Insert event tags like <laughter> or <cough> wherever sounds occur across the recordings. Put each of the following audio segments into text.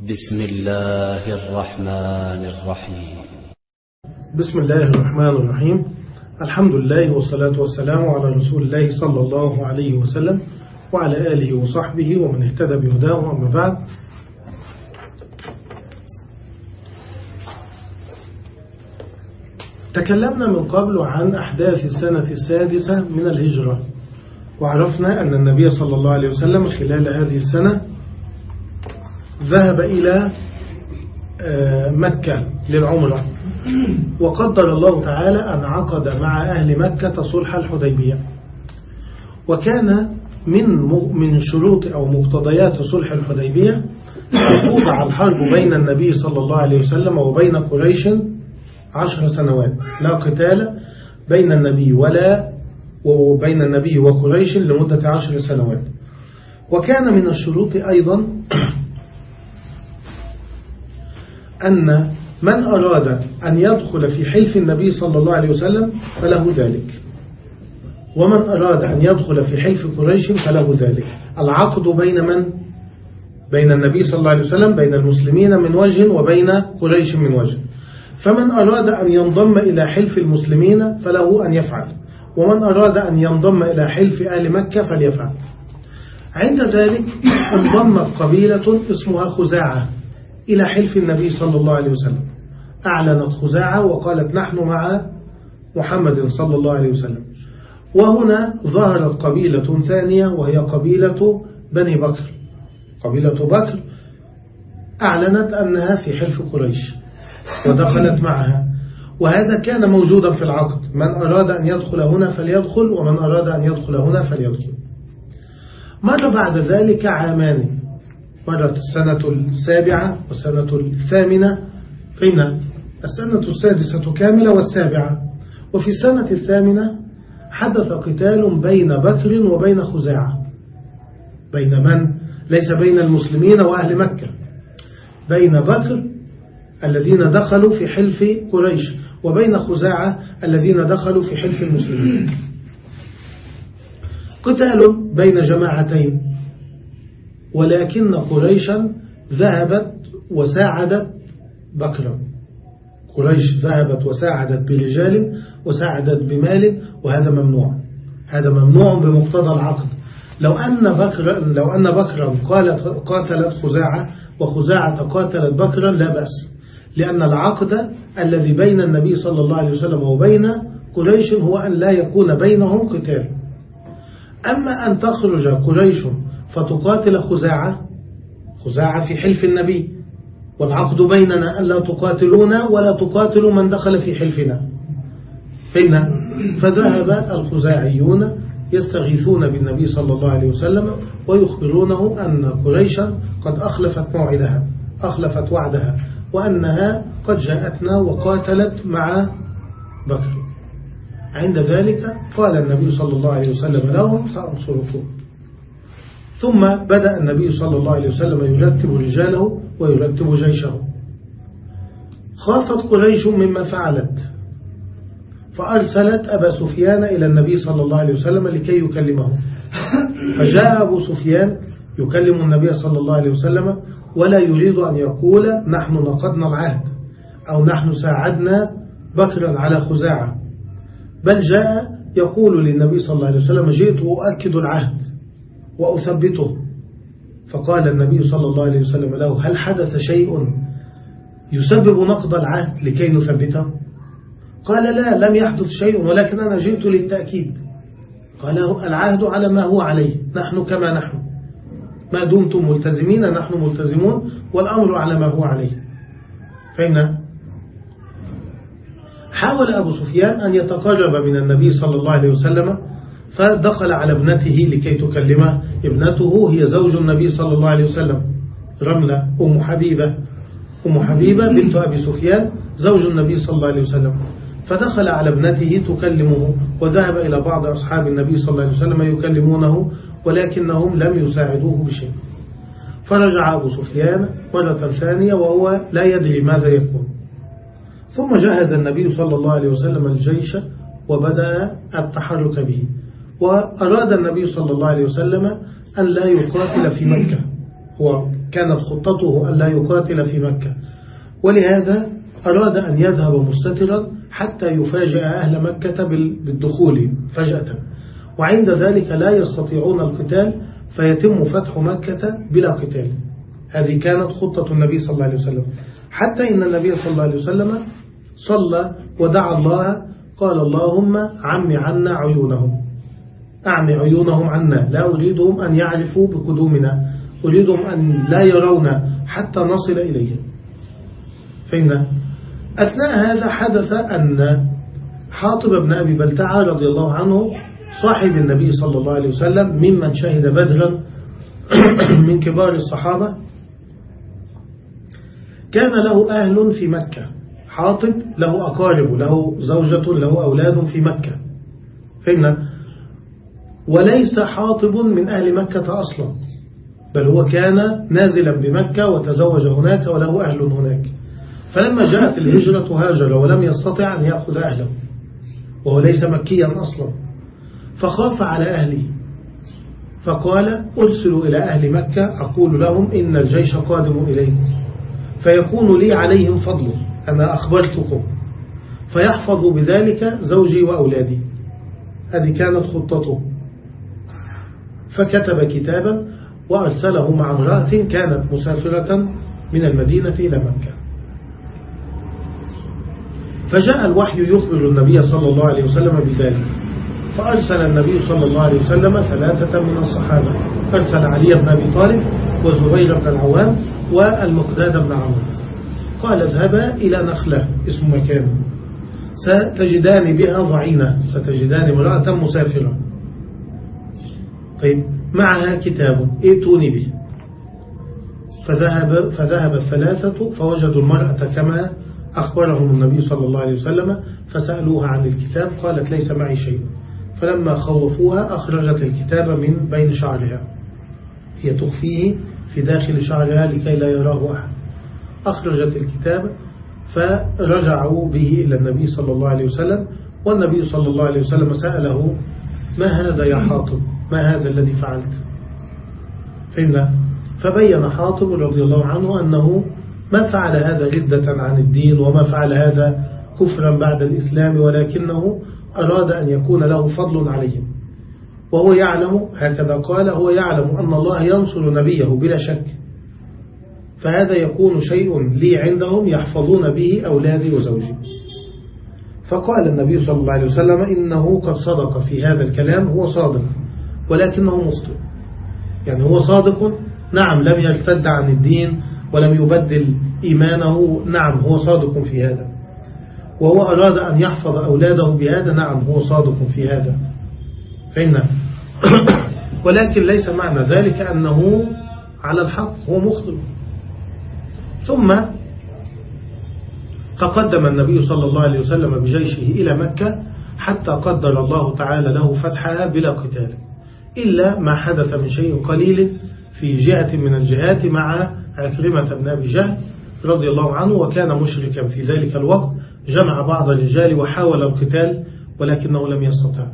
بسم الله الرحمن الرحيم. بسم الله الرحمن الرحيم. الحمد لله والصلاة والسلام على رسول الله صلى الله عليه وسلم وعلى آله وصحبه ومن اهتدى بهداه أما بعد. تكلمنا من قبل عن أحداث السنة السادسة من الهجرة وعرفنا أن النبي صلى الله عليه وسلم خلال هذه السنة ذهب إلى مكة للعمرة. وقدر الله تعالى أن عقد مع أهل مكة صلح الحديبية. وكان من من شروط أو مقتضيات صلح الحديبية أن توضع الحرب بين النبي صلى الله عليه وسلم وبين قريش عشر سنوات. لا قتال بين النبي ولا وبين النبي وقريش لمدة عشر سنوات. وكان من الشروط أيضا أن من أراد أن يدخل في حلف النبي صلى الله عليه وسلم فله ذلك. ومن أراد أن يدخل في حلف قريش فله ذلك. العقد بين من؟ بين النبي صلى الله عليه وسلم بين المسلمين من وجه وبين قريش من وجه. فمن أراد أن ينضم إلى حلف المسلمين فله أن يفعل. ومن أراد أن ينضم إلى حلف أهل مكة فليفعل. عند ذلك انضمت قبيلة اسمها خزاعة. إلى حلف النبي صلى الله عليه وسلم. أعلنت خزاعة وقالت نحن مع محمد صلى الله عليه وسلم. وهنا ظهرت قبيلة ثانية وهي قبيلة بني بكر. قبيلة بكر أعلنت أنها في حلف قريش ودخلت معها. وهذا كان موجودا في العقد. من أراد أن يدخل هنا فليدخل ومن أراد أن يدخل هنا فليدخل. مر بعد ذلك عامان؟ مرت السنة السابعة والسنة الثامنة. فإن السنة السادسة كاملة والسابعة. وفي السنة الثامنة حدث قتال بين بكر وبين خزاعة. بين من؟ ليس بين المسلمين وأهل مكة. بين بكر الذين دخلوا في حلف قريش وبين خزاعة الذين دخلوا في حلف المسلمين. قتال بين جماعتين. ولكن قريشا ذهبت وساعدت بكرا قريش ذهبت وساعدت برجال وساعدت بمال وهذا ممنوع. هذا ممنوع بمقتضى العقد. لو أن بكر لو أن بكرا قالت قاتلت خزاعة وخزاعة قاتلت بكرا لا بأس. لأن العقد الذي بين النبي صلى الله عليه وسلم وبين قريش هو أن لا يكون بينهم قتال. أما أن تخرج قريش فتقاتل خزاعة خزاعة في حلف النبي. والعقد بيننا أن لا تقاتلونا ولا تقاتلوا من دخل في حلفنا. فإن فذهب الخزاعيون يستغيثون بالنبي صلى الله عليه وسلم ويخبرونه أن قريشا قد أخلفت موعدها أخلفت وعدها وأنها قد جاءتنا وقاتلت مع بكر. عند ذلك قال النبي صلى الله عليه وسلم لهم سأنصركم. ثم بدأ النبي صلى الله عليه وسلم يرتب رجاله ويرتب جيشه. خافت قريش مما فعلت. فأرسلت أبا سفيان إلى النبي صلى الله عليه وسلم لكي يكلمه. فجاء أبو سفيان يكلم النبي صلى الله عليه وسلم ولا يريد أن يقول نحن نقضنا العهد أو نحن ساعدنا بكرا على خزاعة. بل جاء يقول للنبي صلى الله عليه وسلم جئت أؤكد العهد. وأثبته. فقال النبي صلى الله عليه وسلم له هل حدث شيء يسبب نقض العهد لكي نثبته؟ قال لا لم يحدث شيء ولكن أنا جئت للتأكيد. قال العهد على ما هو عليه نحن كما نحن. ما دمتم ملتزمين نحن ملتزمون والأمر على ما هو عليه. فإن حاول أبو سفيان أن يتقرب من النبي صلى الله عليه وسلم فدخل على ابنته لكي تكلمه. ابنته هي زوج النبي صلى الله عليه وسلم رملة أم حبيبة. أم حبيبة بنت أبي سفيان زوج النبي صلى الله عليه وسلم. فدخل على ابنته تكلمه وذهب إلى بعض أصحاب النبي صلى الله عليه وسلم يكلمونه ولكنهم لم يساعدوه بشيء. فرجع أبو سفيان مرة ثانية وهو لا يدري ماذا يكون ثم جهز النبي صلى الله عليه وسلم الجيش وبدأ التحرك به. وأراد النبي صلى الله عليه وسلم أن لا يقاتل في مكة. هو كانت خطته أن لا يقاتل في مكة. ولهذا أراد أن يذهب مستترا حتى يفاجئ أهل مكة بالدخول فجأة. وعند ذلك لا يستطيعون القتال فيتم فتح مكة بلا قتال. هذه كانت خطة النبي صلى الله عليه وسلم. حتى إن النبي صلى الله عليه وسلم صلى ودعا الله قال اللهم عم عنا عيونهم. أعمي عيونهم عنا. لا أريدهم أن يعرفوا بقدومنا. أريدهم أن لا يرون حتى نصل إليهم. فإن أثناء هذا حدث أن حاطب بن أبي بلتعة رضي الله عنه صاحب النبي صلى الله عليه وسلم ممن شهد بدرا <clears throat> من كبار الصحابة كان له أهل في مكة. حاطب له أقارب له زوجة له أولاد في مكة. فإن وليس حاطب من أهل مكة أصلا بل هو كان نازلا بمكة وتزوج هناك وله أهل هناك. فلما جاءت الهجرة هاجر ولم يستطع أن يأخذ أهله وهو ليس مكيا أصلا. فخاف على أهله فقال أرسلوا إلى أهل مكة أقول لهم إن الجيش قادم إليكم فيكون لي عليهم فضل أنا أخبرتكم. فيحفظ بذلك زوجي وأولادي. هذه كانت خطته. فكتب كتابا وأرسله مع امرأة كانت مسافرة من المدينة إلى مكة. فجاء الوحي يخبر النبي صلى الله عليه وسلم بذلك فأرسل النبي صلى الله عليه وسلم ثلاثة من الصحابة أرسل علي بن أبي طالب وزبير بن العوام والمقداد بن عمرو قال اذهبا إلى نخلة اسم مكان ستجدان بها ضعينة ستجدان امرأة مسافرة. طيب معها كتاب ائتوني به. فذهب, فذهب الثلاثة فوجدوا المرأة كما أخبرهم النبي صلى الله عليه وسلم فسألوها عن الكتاب قالت ليس معي شيء. فلما خوفوها أخرجت الكتاب من بين شعرها. هي تخفيه في داخل شعرها لكي لا يراه أحد. أخرجت الكتاب فرجعوا به إلى النبي صلى الله عليه وسلم والنبي صلى الله عليه وسلم سأله ما هذا يا حاطب؟ ما هذا الذي فعلت؟ فإن فبين حاطب رضي الله عنه أنه ما فعل هذا ردة عن الدين وما فعل هذا كفرا بعد الإسلام ولكنه أراد أن يكون له فضل عليهم وهو يعلم هكذا قال هو يعلم أن الله ينصر نبيه بلا شك. فهذا يكون شيء لي عندهم يحفظون به أولادي وزوجي. فقال النبي صلى الله عليه وسلم إنه قد صدق في هذا الكلام هو صادق. ولكنه مخطئ يعني هو صادق. نعم لم يرتد عن الدين ولم يبدل إيمانه. نعم هو صادق في هذا. وهو أراد أن يحفظ أولاده بهذا. نعم هو صادق في هذا. فإن <coughs> ولكن ليس معنى ذلك أنه على الحق. هو مخطئ ثم تقدم النبي صلى الله عليه وسلم بجيشه إلى مكة حتى قدر الله تعالى له فتحها بلا قتال. إلا ما حدث من شيء قليل في جهة من الجهات مع عكرمة بن أبي جهل رضي الله عنه وكان مشركا في ذلك الوقت جمع بعض الرجال وحاول القتال ولكنه لم يستطع.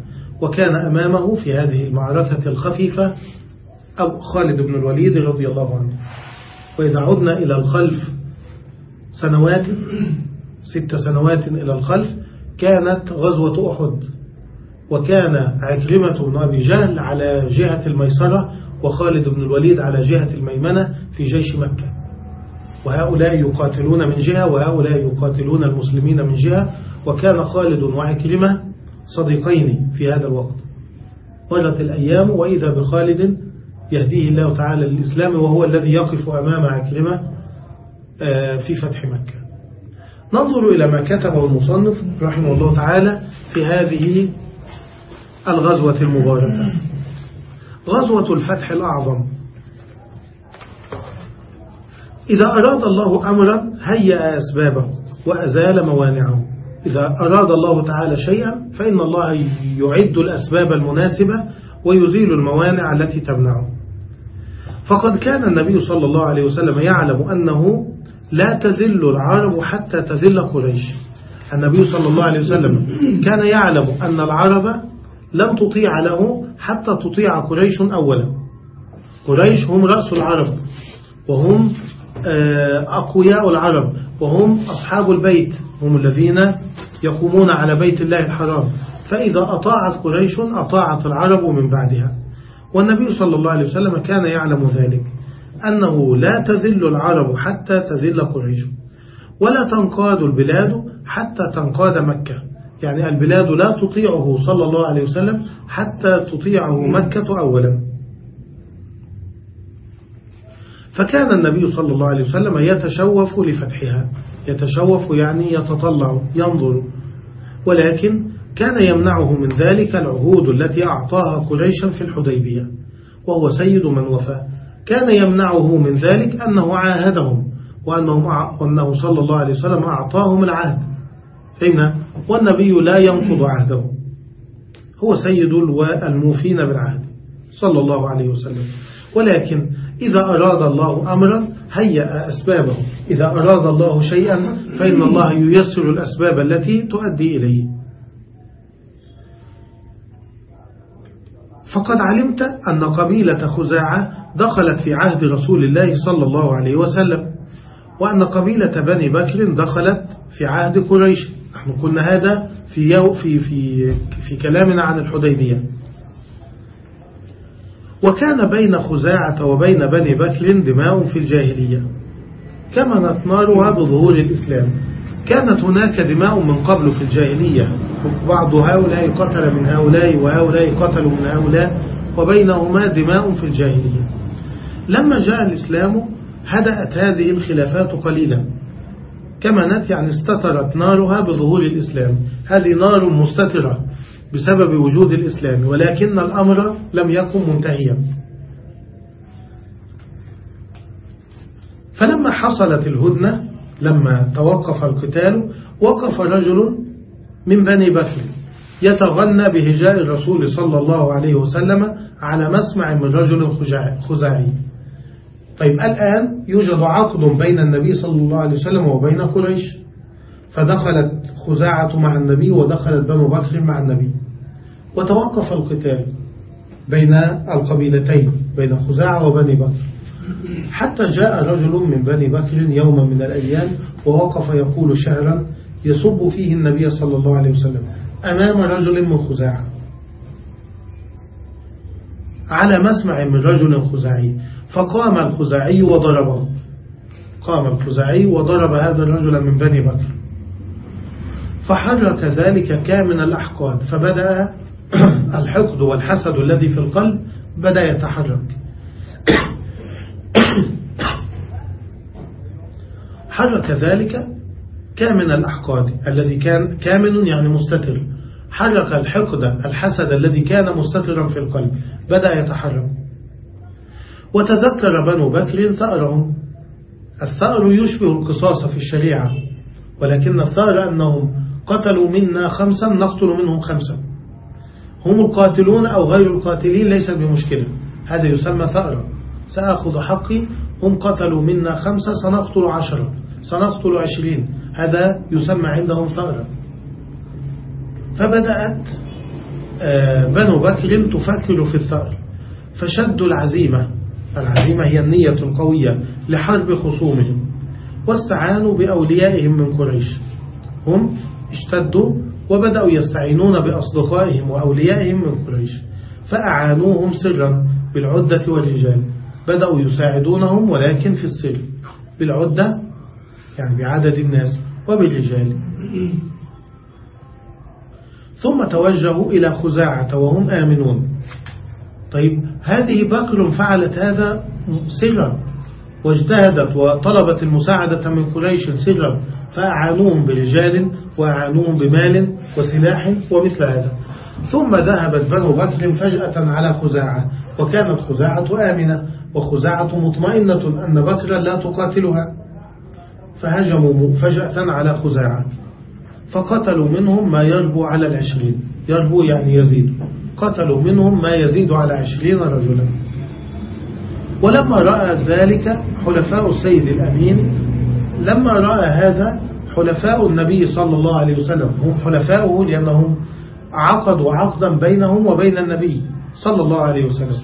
وكان أمامه في هذه المعركة الخفيفة أو خالد بن الوليد رضي الله عنه. وإذا عدنا إلى الخلف سنوات ست سنوات إلى الخلف كانت غزوة أحد. وكان عكرمة بن أبي جهل على جهة الميسرة وخالد بن الوليد على جهة الميمنة في جيش مكة. وهؤلاء يقاتلون من جهة وهؤلاء يقاتلون المسلمين من جهة. وكان خالد وعكرمة صديقين في هذا الوقت. مرت الأيام وإذا بخالد يهديه الله تعالى للإسلام وهو الذي يقف أمام عكرمة آه، في فتح مكة. ننظر إلى ما كتبه المصنف رحمه الله تعالى في هذه الغزوة المباركة. غزوة الفتح الأعظم. إذا أراد الله أمرا هيأ أسبابه وأزال موانعه. إذا أراد الله تعالى شيئا فإن الله يعد الأسباب المناسبة ويزيل الموانع التي تمنعه. فقد كان النبي صلى الله عليه وسلم يعلم أنه لا تذل العرب حتى تذل قريش. النبي صلى الله عليه وسلم كان يعلم أن العرب لن تطيع له حتى تطيع قريش أولا. قريش هم رأس العرب وهم أقوياء العرب وهم أصحاب البيت هم الذين يقومون على بيت الله الحرام. فإذا أطاعت قريش أطاعت العرب من بعدها. والنبي صلى الله عليه وسلم كان يعلم ذلك أنه لا تذل العرب حتى تذل قريش ولا تنقاد البلاد حتى تنقاد مكة. يعني البلاد لا تطيعه صلى الله عليه وسلم حتى تطيعه مكة أولا. فكان النبي صلى الله عليه وسلم يتشوف لفتحها. يتشوف يعني يتطلع ينظر. ولكن كان يمنعه من ذلك العهود التي أعطاها قريشا في الحديبية وهو سيد من وفى. كان يمنعه من ذلك أنه عاهدهم وأنه, وأنه صلى الله عليه وسلم أعطاهم العهد. فإن والنبي لا ينقض عهده. هو سيد الموفين بالعهد صلى الله عليه وسلم. ولكن إذا أراد الله أمرا هيأ أسبابه. إذا أراد الله شيئا فإن الله ييسر الأسباب التي تؤدي إليه. فقد علمت أن قبيلة خزاعة دخلت في عهد رسول الله صلى الله عليه وسلم وأن قبيلة بني بكر دخلت في عهد قريش. نحن قلنا هذا في, في, في, في كلامنا عن الحديبية. وكان بين خزاعة وبين بني بكر دماء في الجاهلية كمنت نارها بظهور الإسلام. كانت هناك دماء من قبل في الجاهلية بعض هؤلاء قتل من هؤلاء وهؤلاء قتلوا من هؤلاء وبينهما دماء في الجاهلية. لما جاء الإسلام هدأت هذه الخلافات قليلا. كما نت يعني استترت نارها بظهور الإسلام. هذه نار مستترة بسبب وجود الإسلام ولكن الأمر لم يكن منتهيا. فلما حصلت الهدنة لما توقف القتال وقف رجل من بني بكر يتغنى بهجاء الرسول صلى الله عليه وسلم على مسمع من رجل خزاعي. طيب الآن يوجد عقد بين النبي صلى الله عليه وسلم وبين قريش فدخلت خزاعة مع النبي ودخلت بنو بكر مع النبي. وتوقف القتال بين القبيلتين بين خزاعة وبني بكر. حتى جاء رجل من بني بكر يوما من الأيام ووقف يقول شعرا يصب فيه النبي صلى الله عليه وسلم أمام رجل من خزاعة. على مسمع من رجل خزاعي. فقام الخزاعي وضربه. قام الخزاعي وضرب هذا الرجل من بني بكر. فحرك ذلك كامن الأحقاد. فبدأ <clears throat> الحقد والحسد الذي في القلب بدأ يتحرك. <clears throat> حرك ذلك كامن الأحقاد. الذي كان كامن يعني مستتر. حرك الحقد الحسد الذي كان مستترا في القلب بدأ يتحرك. وتذكر بنو بكر ثأرهم. الثأر يشبه القصاص في الشريعة ولكن الثأر أنهم قتلوا منا خمسا نقتل منهم خمسا. هم القاتلون أو غير القاتلين ليس بمشكلة. هذا يسمى ثأرا سأخذ حقي هم قتلوا منا خمسة سنقتل عشرة. سنقتل عشرين. هذا يسمى عندهم ثأرا فبدأت آه، بنو بكر تفكر في الثأر. فشدوا العزيمة. العزيمة هي النية القوية لحرب خصومهم واستعانوا بأوليائهم من قريش. هم اشتدوا وبدأوا يستعينون بأصدقائهم وأوليائهم من قريش فأعانوهم سرا بالعدة والرجال بدأوا يساعدونهم ولكن في السر بالعدة يعني بعدد الناس وبالرجال ثم توجهوا إلى خزاعة وهم آمنون. طيب هذه بكر فعلت هذا سرا واجتهدت وطلبت المساعدة من قريش سرا فأعانوهم برجال وأعانوهم بمال وسلاح ومثل هذا. ثم ذهبت بنو بكر فجأة على خزاعة وكانت خزاعة آمنة وخزاعة مطمئنة أن بكرا لا تقاتلها. فهجموا فجأة على خزاعة فقتلوا منهم ما يربو على العشرين. يربو يعني يزيد. قتلوا منهم ما يزيد على عشرين رجلا. ولما رأى ذلك حلفاء السيد الأمين لما رأى هذا حلفاء النبي صلى الله عليه وسلم هم حلفاؤه لأنهم عقدوا عقدا بينهم وبين النبي صلى الله عليه وسلم.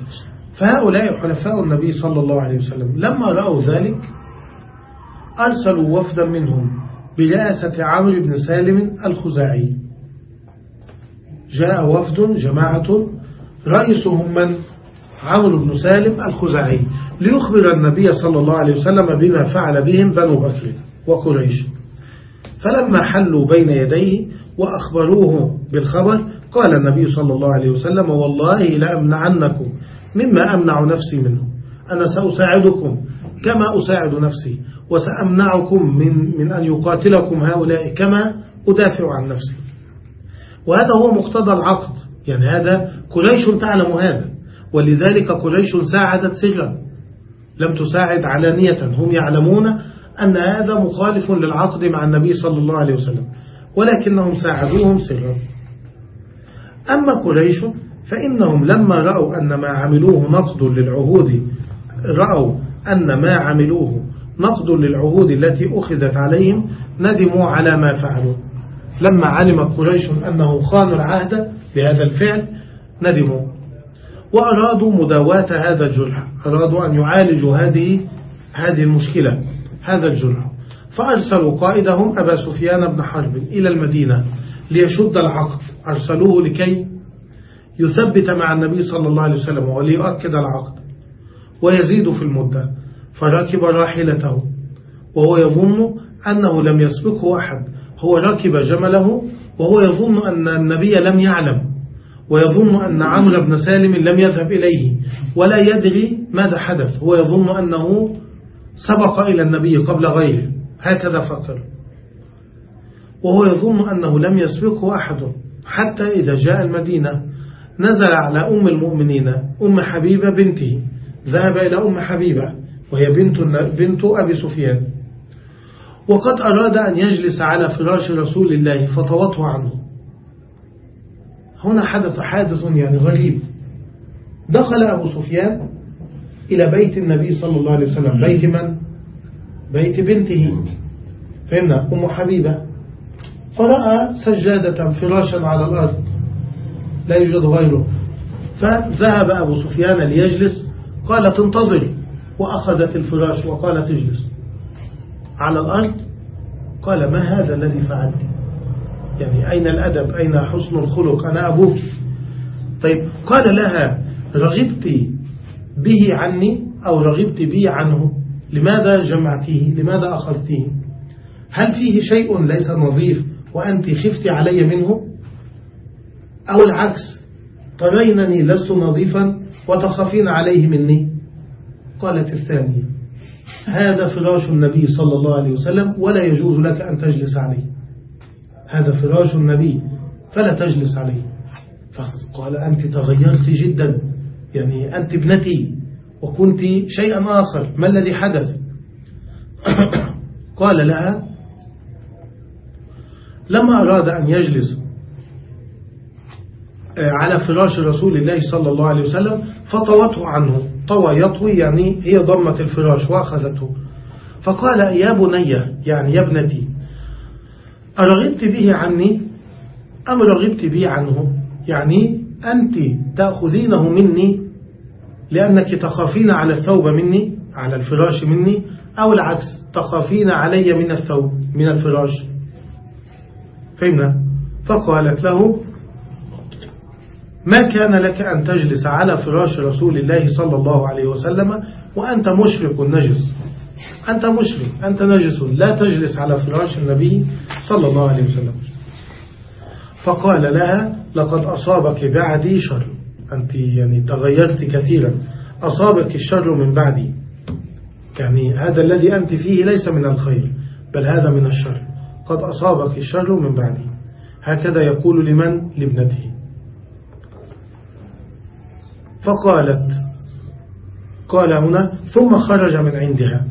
فهؤلاء حلفاء النبي صلى الله عليه وسلم. لما رأوا ذلك أرسلوا وفدا منهم برئاسة عمرو بن سالم الخزاعي. جاء وفد جماعة رئيسهم من؟ عمرو بن سالم الخزاعي ليخبر النبي صلى الله عليه وسلم بما فعل بهم بنو بكر وقريش. فلما حلوا بين يديه وأخبروه بالخبر قال النبي صلى الله عليه وسلم والله لأمنعنكم مما أمنع نفسي منه. أنا سأساعدكم كما أساعد نفسي وسأمنعكم من, من أن يقاتلكم هؤلاء كما أدافع عن نفسي. وهذا هو مقتضى العقد. يعني هذا قريش تعلم هذا. ولذلك قريش ساعدت سرا لم تساعد علانية. هم يعلمون أن هذا مخالف للعقد مع النبي صلى الله عليه وسلم. ولكنهم ساعدوهم سرا. أما قريش فإنهم لما رأوا أن ما عملوه نقض للعهود رأوا أن ما عملوه نقض للعهود التي أخذت عليهم ندموا على ما فعلوا. لما علم قريش أنه خانوا العهد بهذا الفعل ندموا. وأرادوا مداواة هذا الجرح أرادوا أن يعالجوا هذه هذه المشكلة هذا الجرح. فأرسلوا قائدهم أبا سفيان بن حرب إلى المدينة ليشد العقد. أرسلوه لكي يثبت مع النبي صلى الله عليه وسلم وليؤكد العقد. ويزيد في المدة فركب راحلته وهو يظن أنه لم يسبقه أحد. هو ركب جمله وهو يظن أن النبي لم يعلم ويظن أن عمرو بن سالم لم يذهب إليه ولا يدري ماذا حدث. هو يظن أنه سبق إلى النبي قبل غيره. هكذا فكر. وهو يظن أنه لم يسبقه أحد. حتى إذا جاء المدينة نزل على أم المؤمنين أم حبيبة بنته. ذهب إلى أم حبيبة وهي بنت, بنت أبي سفيان. وقد أراد أن يجلس على فراش رسول الله فطوته عنه. هنا حدث حادث يعني غريب. دخل أبو سفيان إلى بيت النبي صلى الله عليه وسلم. بيت من؟ بيت بنته. فهمنا أم حبيبة. فرأى سجادة فراشا على الأرض. لا يوجد غيره. فذهب أبو سفيان ليجلس. قالت انتظري وأخذت الفراش وقالت اجلس. على الأرض؟ قال ما هذا الذي فعلت؟ يعني أين الأدب؟ أين حسن الخلق؟ أنا أبوك. طيب قال لها رغبت به عني أو رغبت بي عنه؟ لماذا جمعتيه؟ لماذا أخذتيه؟ هل فيه شيء ليس نظيف وأنت خفت علي منه؟ أو العكس ترينني لست نظيفا وتخافين عليه مني؟ قالت الثانية هذا فراش النبي صلى الله عليه وسلم ولا يجوز لك أن تجلس عليه. هذا فراش النبي فلا تجلس عليه. فقال أنت تغيرت جدا. يعني أنت ابنتي وكنت شيئا آخر. ما الذي حدث؟ <coughs> قال لها لما أراد أن يجلس آه، على فراش رسول الله صلى الله عليه وسلم فطوته عنه. طوى يطوي يعني هي ضمت الفراش وأخذته. فقال يا بني يعني يا ابنتي أرغبت به عني؟ أم رغبت بي عنه؟ يعني أنت تأخذينه مني لأنك تخافين على الثوب مني على الفراش مني أو العكس تخافين علي من الثوب من الفراش. فهمنا؟ فقالت له ما كان لك أن تجلس على فراش رسول الله صلى الله عليه وسلم وأنت مشرك نجس أنت مشرك أنت نجس. لا تجلس على فراش النبي صلى الله عليه وسلم. فقال لها لقد أصابك بعدي شر. أنت يعني تغيرت كثيرا. أصابك الشر من بعدي. يعني هذا الذي أنت فيه ليس من الخير بل هذا من الشر. قد أصابك الشر من بعدي. هكذا يقول لمن؟ لابنته. فقالت قال هنا ثم خرج من عندها.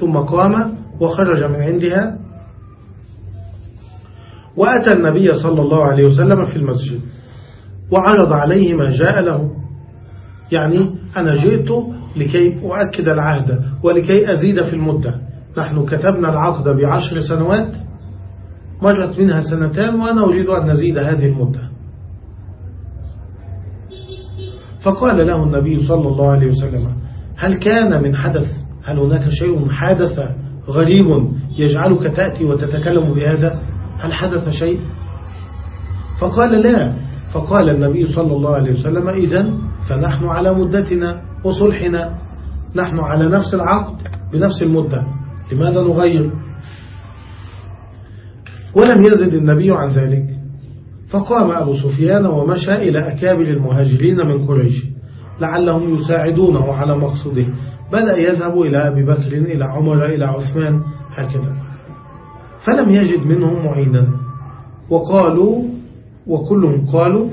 ثم قام وخرج من عندها. وأتى النبي صلى الله عليه وسلم في المسجد. وعرض عليه ما جاء له. يعني أنا جئت لكي أؤكد العهد ولكي أزيد في المدة. نحن كتبنا العقد بعشر سنوات مرت منها سنتان وأنا أريد أن نزيد هذه المدة. فقال له النبي صلى الله عليه وسلم هل كان من حدث؟ هل هناك شيء حدث غريب يجعلك تأتي وتتكلم بهذا؟ هل حدث شيء؟ فقال لا. فقال النبي صلى الله عليه وسلم إذا فنحن على مدتنا وصلحنا. نحن على نفس العقد بنفس المدة. لماذا نغير؟ ولم يزد النبي عن ذلك. فقام أبو سفيان ومشى إلى أكابر المهاجرين من قريش لعلهم يساعدونه على مقصده. بدأ يذهب إلى أبي بكر إلى عمر إلى عثمان هكذا. فلم يجد منهم معينا. وقالوا وكلهم قالوا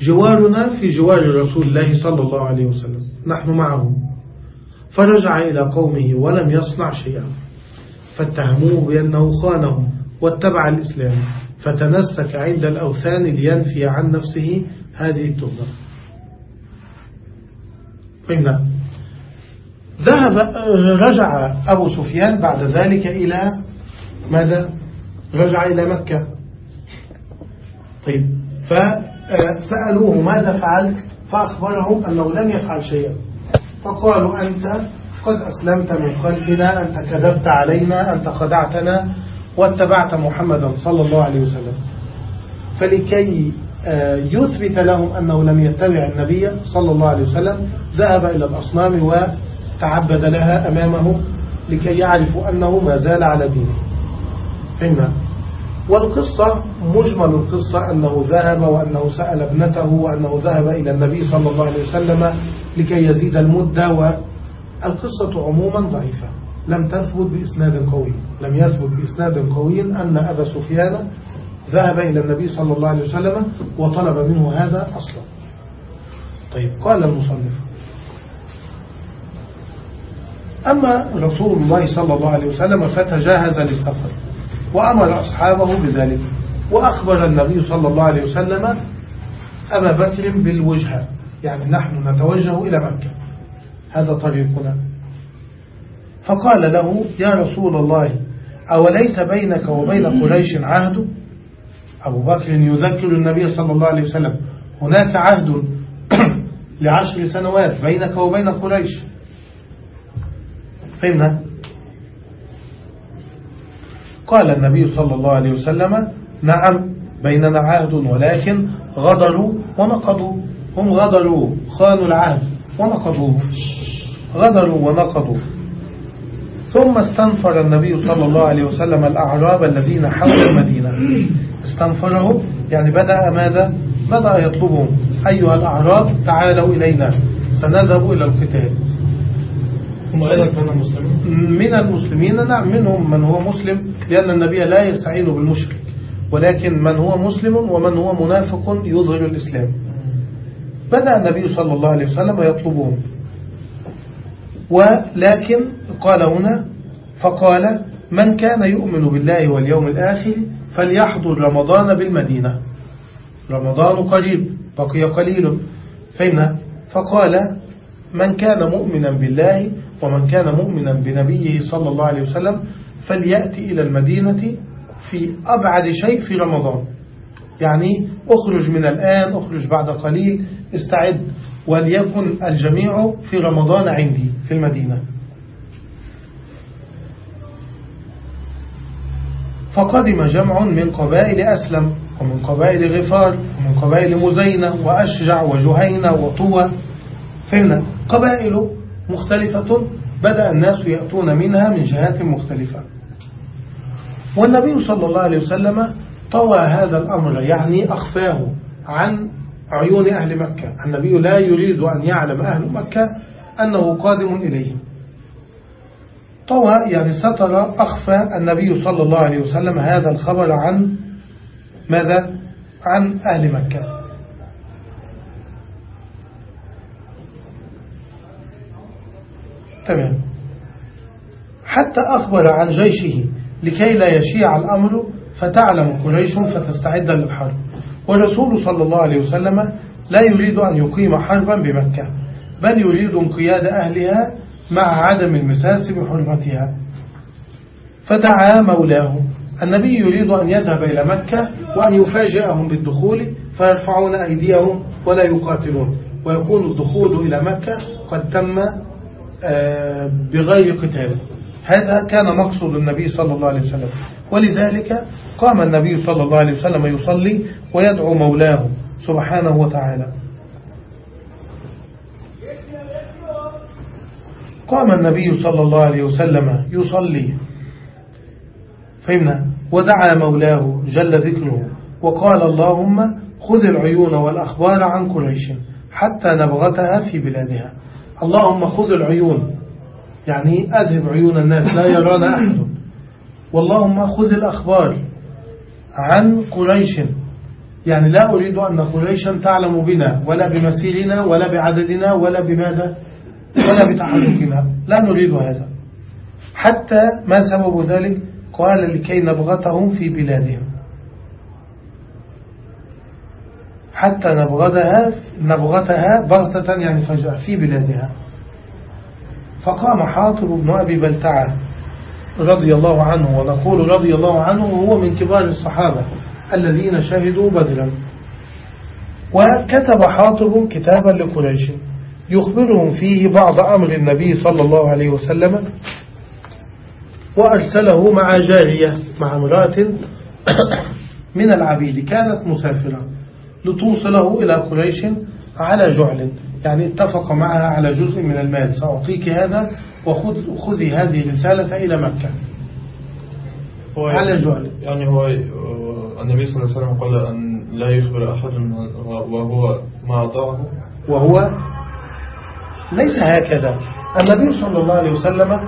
جوارنا في جوار رسول الله صلى الله عليه وسلم. نحن معه. فرجع إلى قومه ولم يصنع شيئا. فاتهموه بأنه خانهم واتبع الإسلام. فتنسك عند الأوثان لينفي عن نفسه هذه التهمة. فهمنا ذهب رجع أبو سفيان بعد ذلك إلى ماذا؟ رجع إلى مكة. طيب فسألوه ماذا فعلت؟ فأخبرهم أنه لم يفعل شيئا. فقالوا أنت قد أسلمت من خلفنا أنت كذبت علينا أنت خدعتنا واتبعت محمدا صلى الله عليه وسلم. فلكي آه، يثبت لهم أنه لم يتبع النبي صلى الله عليه وسلم ذهب إلى الأصنام وتعبد لها أمامه لكي يعرفوا أنه ما زال على دينه. فهمنا؟ والقصة مجمل القصة أنه ذهب وأنه سأل ابنته وأنه ذهب إلى النبي صلى الله عليه وسلم لكي يزيد المدة والقصة عموما ضعيفة. لم تثبت بإسناد قوي. لم يثبت بإسناد قوي أن أبا سفيان ذهب إلى النبي صلى الله عليه وسلم وطلب منه هذا أصلا. طيب قال المصنف. أما رسول الله صلى الله عليه وسلم فتجاهز للسفر وأمر أصحابه بذلك وأخبر النبي صلى الله عليه وسلم أبا بكر بالوجهة يعني نحن نتوجه إلى مكة. هذا طريقنا. فقال له يا رسول الله أوليس بينك وبين قريش عهد؟ أبو بكر يذكر النبي صلى الله عليه وسلم هناك عهد <clears throat> لعشر سنوات بينك وبين قريش. فهمنا؟ قال النبي صلى الله عليه وسلم نعم بيننا عهد ولكن غدروا ونقضوا. هم غدروا خانوا العهد ونقضوه. غدروا ونقضوا. ثم استنفر النبي صلى الله عليه وسلم الأعراب الذين حول المدينة. استنفره يعني بدأ ماذا؟ بدأ يطلبهم أيها الأعراب تعالوا إلينا. سنذهب إلى القتال. هم أيضا من المسلمين. من المسلمين نعم منهم من هو مسلم لأن النبي لا يستعين بالمشرك. ولكن من هو مسلم ومن هو منافق يظهر الإسلام. بدأ النبي صلى الله عليه وسلم يطلبهم ولكن قال هنا فقال من كان يؤمن بالله واليوم الآخر فليحضر رمضان بالمدينة. رمضان قريب بقي قليل. فإن فقال من كان مؤمنا بالله ومن كان مؤمنا بنبيه صلى الله عليه وسلم فليأتي إلى المدينة في أبعد شيء في رمضان. يعني أخرج من الآن أخرج بعد قليل استعد وليكن الجميع في رمضان عندي في المدينة. فقدم جمع من قبائل أسلم ومن قبائل غفار ومن قبائل مزينة وأشجع وجهينة وطوى. فهمنا قبائل مختلفة بدأ الناس يأتون منها من جهات مختلفة. والنبي صلى الله عليه وسلم طوى هذا الأمر يعني أخفاه عن عيون أهل مكة. النبي لا يريد أن يعلم أهل مكة أنه قادم إليهم. طوى يعني ستر أخفى النبي صلى الله عليه وسلم هذا الخبر عن ماذا؟ عن أهل مكة. تمام. حتى أخبر عن جيشه لكي لا يشيع الأمر فتعلم قريش فتستعد للحرب. والرسول صلى الله عليه وسلم لا يريد أن يقيم حربا بمكة بل يريد انقياد أهلها مع عدم المساس بحرمتها. فدعا مولاه. النبي يريد أن يذهب إلى مكة وأن يفاجئهم بالدخول فيرفعون أيديهم ولا يقاتلون. ويكون الدخول إلى مكة قد تم آه، بغير قتال. هذا كان مقصود النبي صلى الله عليه وسلم. ولذلك قام النبي صلى الله عليه وسلم يصلي ويدعو مولاه سبحانه وتعالى. قام النبي صلى الله عليه وسلم يصلي. فهمنا؟ ودعا مولاه جل ذكره وقال اللهم خذ العيون والأخبار عن قريش حتى نبغتها في بلادها. اللهم خذ العيون يعني أذهب عيون الناس لا يرانا أحد. واللهم خذ الأخبار عن قريش. يعني لا أريد أن قريشا تعلم بنا ولا بمسيرنا ولا بعددنا ولا بماذا؟ ولا بتحركنا لا نريد هذا. حتى ما سبب ذلك قال لكي نبغتهم في بلادهم. حتى نبغتها نبغتها بغتة يعني فجأة في بلادها. فقام حاطب بن أبي بلتعة رضي الله عنه ونقول رضي الله عنه وهو من كبار الصحابة الذين شهدوا بدرا. وكتب حاطب كتابا لقريش. يخبرهم فيه بعض أمر النبي صلى الله عليه وسلم وأرسله مع جارية مع امرأة <coughs> من العبيد كانت مسافرة لتوصله إلى قريش على جعل يعني اتفق معها على جزء من المال. سأعطيك هذا وخذي هذه الرسالة إلى مكة. هو على جعل. يعني هو آه، النبي صلى الله عليه وسلم قال أن لا يخبر أحد وهو ما أطاعه. وهو ليس هكذا. النبي صلى الله عليه وسلم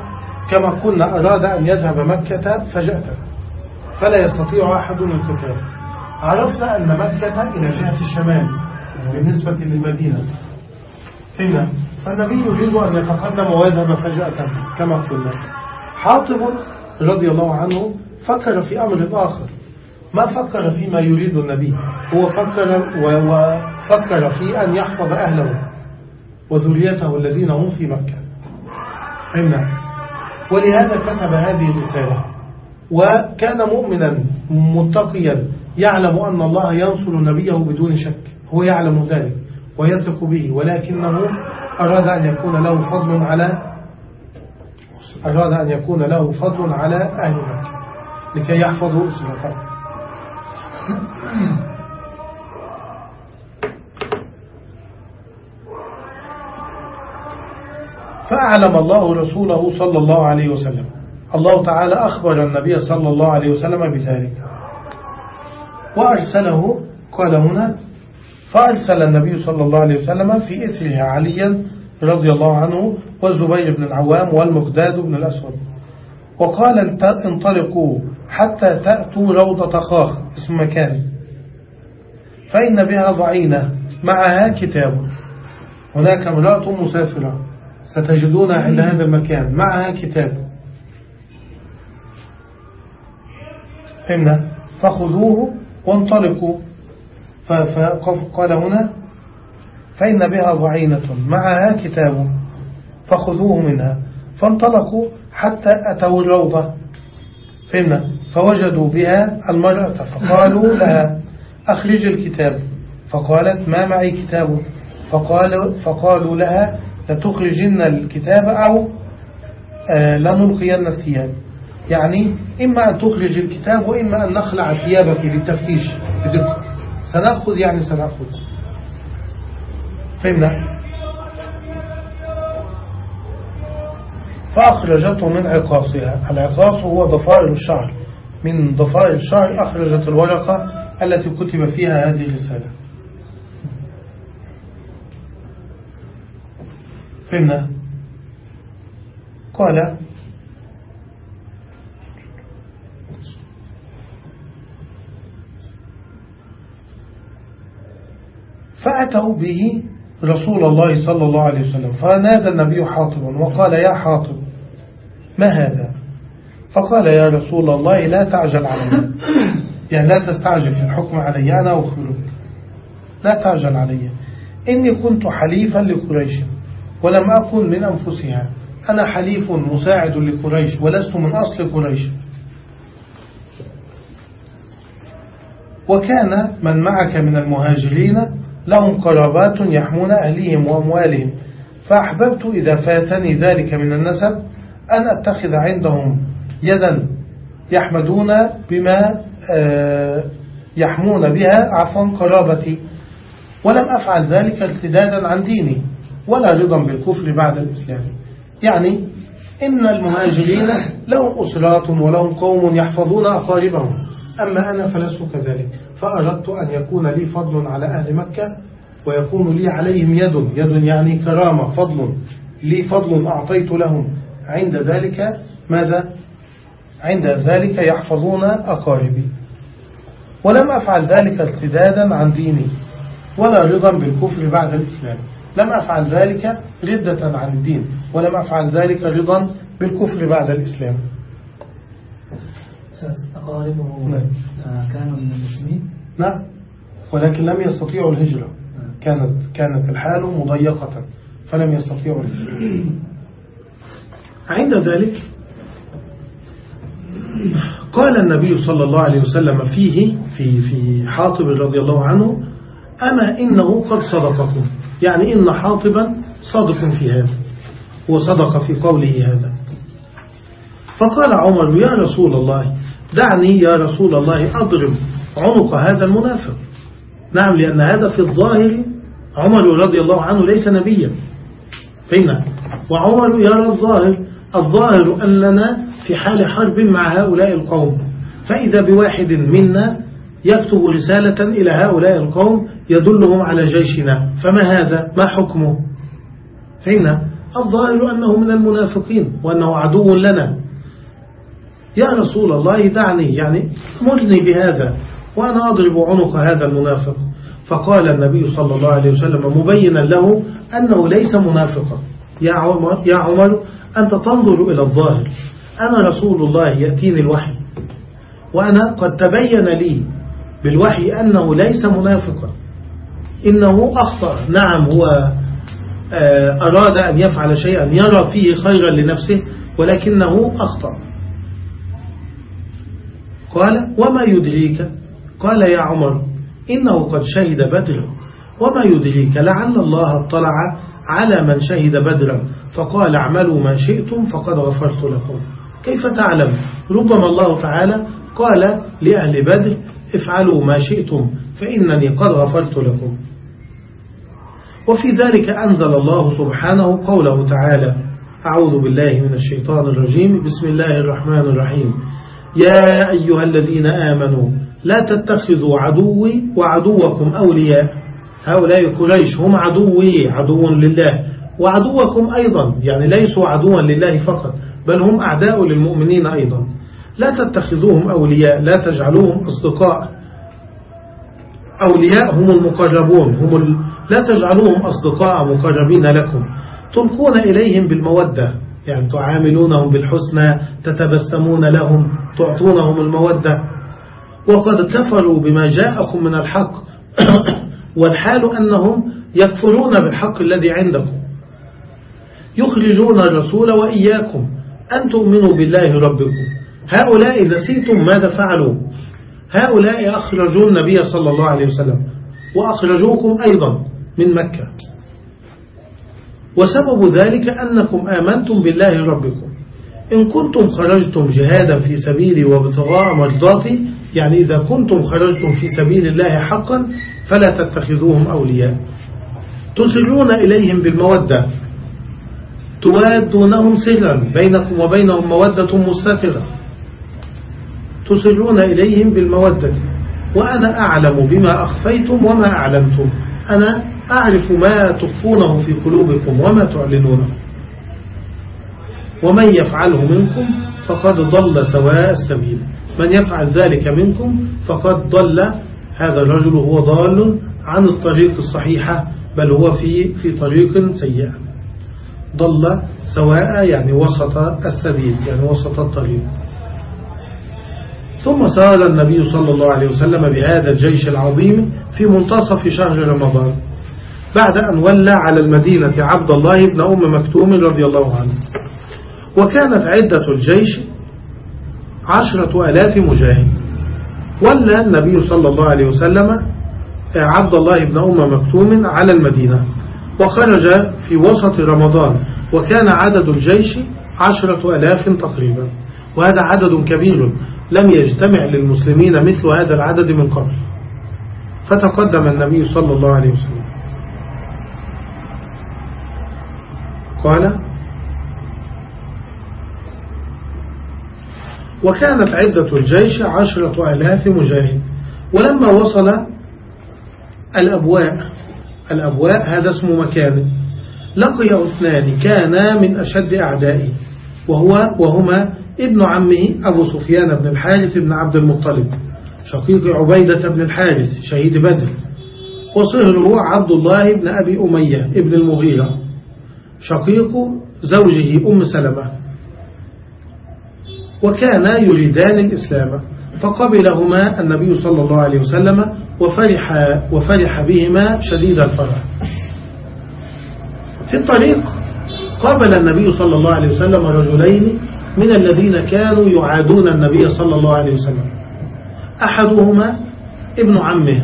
كما قلنا أراد أن يذهب مكة فجأة فلا يستطيع أحد القتال عرفنا أن مكة إلى جهة الشمال بالنسبة للمدينة. هنا فالنبي يريد أن يتقدم ويذهب فجأة كما قلنا. حاطب رضي الله عنه فكر في أمر آخر. ما فكر فيما يريد النبي؟ هو فكر وفكر في أن يحفظ أهله. وذريته الذين هم في مكة. هنا ولهذا كتب هذه الرسالة. وكان مؤمنا متقيا يعلم أن الله ينصر نبيه بدون شك. هو يعلم ذلك ويثق به ولكنه أراد أن يكون له فضل على أراد أن يكون له فضل على أهل مكة. لكي يحفظوا أسرته فأعلم الله رسوله صلى الله عليه وسلم. الله تعالى أخبر النبي صلى الله عليه وسلم بذلك. وأرسله قال هنا فأرسل النبي صلى الله عليه وسلم في إثرها عليا رضي الله عنه والزبير بن العوام والمقداد بن الأسود. وقال انطلقوا حتى تأتوا روضة خاخ اسم مكان. فإن بها ضعينة معها كتاب. هناك امرأة مسافرة. ستجدونها عند هذا المكان. معها كتاب. فهمنا؟ فخذوه وانطلقوا. فقال هنا فإن بها ضعينة. معها كتاب. فخذوه منها. فانطلقوا حتى أتوا الروضة. فهمنا؟ فوجدوا بها المرأة. فقالوا لها أخرج الكتاب. فقالت ما معي كتاب؟ فقال فقالوا لها لتخرجن الكتاب أو آه، لنلقين الثياب. يعني إما أن تخرج الكتاب وإما أن نخلع ثيابك بالتفتيش. بدقة سنأخذ يعني سنأخذ. فهمنا؟ فأخرجته من عقاصها. العقاص هو ضفائر الشعر. من ضفائر الشعر أخرجت الورقة التي كتب فيها هذه الرسالة. فهمنا. قال فأتوا به رسول الله صلى الله عليه وسلم فنادى النبي حاطب وقال يا حاطب ما هذا؟ فقال يا رسول الله لا تعجل علي. <coughs> يعني لا تستعجل في الحكم علي أنا أخبرك. لا تعجل علي. إني كنت حليفا لقريش. ولم أكن من أنفسها. أنا حليف مساعد لقريش ولست من أصل قريش. وكان من معك من المهاجرين لهم قرابات يحمون أهليهم وأموالهم. فأحببت إذا فاتني ذلك من النسب أن أتخذ عندهم يدا يحمدون بما آه، يحمون بها عفوا قرابتي. ولم أفعل ذلك ارتدادا عن ديني. ولا رضا بالكفر بعد الإسلام. يعني إن المهاجرين لهم أسرات ولهم قوم يحفظون أقاربهم. أما أنا فلست كذلك. فأردت أن يكون لي فضل على أهل مكة ويكون لي عليهم يد. يد يعني كرامة فضل. لي فضل أعطيت لهم. عند ذلك ماذا؟ عند ذلك يحفظون أقاربي. ولم أفعل ذلك ارتدادا عن ديني. ولا رضا بالكفر بعد الإسلام. لم أفعل ذلك ردة عن الدين ولم أفعل ذلك رضا بالكفر بعد الإسلام. أقاربه نعم. آه، كانوا من المسلمين؟ نعم. ولكن لم يستطيعوا الهجرة. كانت كانت الحال مضيقة. فلم يستطيعوا الهجرة. <clears throat> عند ذلك قال النبي صلى الله عليه وسلم فيه في في حاطب رضي الله عنه أما إنه قد صدقكم. يعني إن حاطبا صادق في هذا وصدق في قوله هذا. فقال عمر يا رسول الله دعني يا رسول الله أضرب عنق هذا المنافق. نعم لأن هذا في الظاهر عمر رضي الله عنه ليس نبيا. فهنا وعمر يرى الظاهر الظاهر أننا في حال حرب مع هؤلاء القوم. فإذا بواحد منا يكتب رسالة إلى هؤلاء القوم يدلهم على جيشنا. فما هذا؟ ما حكمه؟ فهنا الظاهر أنه من المنافقين وأنه عدو لنا. يا رسول الله دعني يعني مرني بهذا وأنا أضرب عنق هذا المنافق. فقال النبي صلى الله عليه وسلم مبينا له أنه ليس منافقا. يا عمر, يا عمر أنت تنظر إلى الظاهر. أنا رسول الله يأتيني الوحي. وأنا قد تبين لي بالوحي أنه ليس منافقا. إنه أخطأ. نعم هو آه، أراد أن يفعل شيئا يرى فيه خيرا لنفسه ولكنه أخطأ. قال وما يدريك؟ قال يا عمر إنه قد شهد بدرا. وما يدريك؟ لعل الله اطلع على من شهد بدرا. فقال اعملوا ما شئتم فقد غفرت لكم. كيف تعلم؟ ربما الله تعالى قال لأهل بدر افعلوا ما شئتم فإنني قد غفرت لكم. وفي ذلك أنزل الله سبحانه قوله تعالى أعوذ بالله من الشيطان الرجيم. بسم الله الرحمن الرحيم. يا أيها الذين آمنوا لا تتخذوا عدوي وعدوكم أولياء. هؤلاء قريش هم عدوي عدو لله. وعدوكم أيضا يعني ليسوا عدوا لله فقط بل هم أعداء للمؤمنين أيضا. لا تتخذوهم أولياء لا تجعلوهم أصدقاء. أولياء هم المقربون هم. لا تجعلوهم أصدقاء مقربين لكم. تلقون إليهم بالمودة. يعني تعاملونهم بالحسنى تتبسمون لهم تعطونهم المودة. وقد كفروا بما جاءكم من الحق. <coughs> والحال أنهم يكفرون بالحق الذي عندكم. يخرجون الرسول وإياكم. أن تؤمنوا بالله ربكم. هؤلاء نسيتم ماذا فعلوا. هؤلاء أخرجوا النبي صلى الله عليه وسلم. وأخرجوكم أيضا. من مكة. وسبب ذلك أنكم آمنتم بالله ربكم. إن كنتم خرجتم جهادا في سبيلي وابتغاء مرضاتي يعني إذا كنتم خرجتم في سبيل الله حقا فلا تتخذوهم أولياء. تسرون إليهم بالمودة. توادونهم سرا بينكم وبينهم مودة مستترة تسرون إليهم بالمودة. وأنا أعلم بما أخفيتم وما أعلنتم. أنا أعرف ما تخفونه في قلوبكم وما تعلنونه. ومن يفعله منكم فقد ضل سواء السبيل. من يفعل ذلك منكم فقد ضل. هذا الرجل هو ضال عن الطريق الصحيحة بل هو في في طريق سيئة ضل سواء يعني وسط السبيل يعني وسط الطريق. ثم سار النبي صلى الله عليه وسلم بهذا الجيش العظيم في منتصف شهر رمضان. بعد أن ولى على المدينة عبد الله بن أم مكتوم رضي الله عنه. وكانت عدة الجيش عشرة ألاف مجاهد. ولى النبي صلى الله عليه وسلم عبد الله بن أم مكتوم على المدينة. وخرج في وسط رمضان. وكان عدد الجيش عشرة ألاف تقريبا. وهذا عدد كبير لم يجتمع للمسلمين مثل هذا العدد من قبل. فتقدم النبي صلى الله عليه وسلم. قال وكانت عدة الجيش عشرة آلاف مجاهد. ولما وصل الأبواء الأبواء هذا اسم مكان. لقي اثنان كانا من أشد أعدائه وهو وهما ابن عمه أبو سفيان بن الحارث بن عبد المطلب شقيق عبيدة بن الحارث شهيد بدر وصهره عبد الله بن أبي أمية ابن المغيرة. شقيق زوجه أم سلمة وكانا يريدان الإسلام فقبلهما النبي صلى الله عليه وسلم وفرح, وفرح بهما شديد الفرح. في الطريق قابل النبي صلى الله عليه وسلم رجلين من الذين كانوا يعادون النبي صلى الله عليه وسلم. أحدهما ابن عمه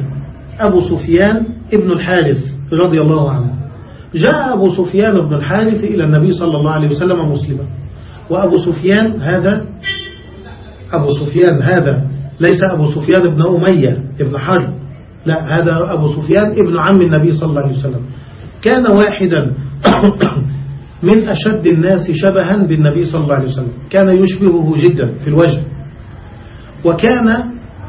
أبو سفيان ابن الحارث رضي الله عنه. جاء أبو سفيان بن الحارث إلى النبي صلى الله عليه وسلم مسلما. وأبو سفيان هذا أبو سفيان هذا ليس أبو سفيان بن أمية ابن حرب. لا هذا أبو سفيان ابن عم النبي صلى الله عليه وسلم. كان واحدا <coughs> من أشد الناس شبها بالنبي صلى الله عليه وسلم. كان يشبهه جدا في الوجه. وكان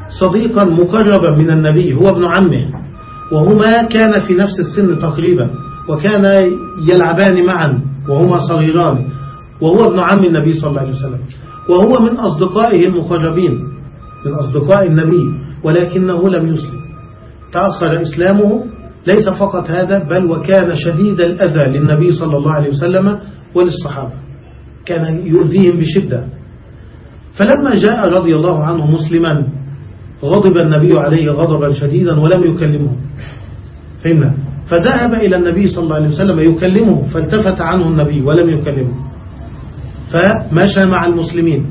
صديقا مقربا من النبي هو ابن عمه. وهما كان في نفس السن تقريبا. وكان يلعبان معا وهما صغيران. وهو ابن عم النبي صلى الله عليه وسلم. وهو من أصدقائه المقربين من أصدقاء النبي ولكنه لم يسلم. تأخر إسلامه ليس فقط هذا بل وكان شديد الأذى للنبي صلى الله عليه وسلم وللصحابة. كان يؤذيهم بشدة. فلما جاء رضي الله عنه مسلما غضب النبي عليه غضبا شديدا ولم يكلمه. فهمنا فذهب إلى النبي صلى الله عليه وسلم يكلمه فالتفت عنه النبي ولم يكلمه. فمشى مع المسلمين.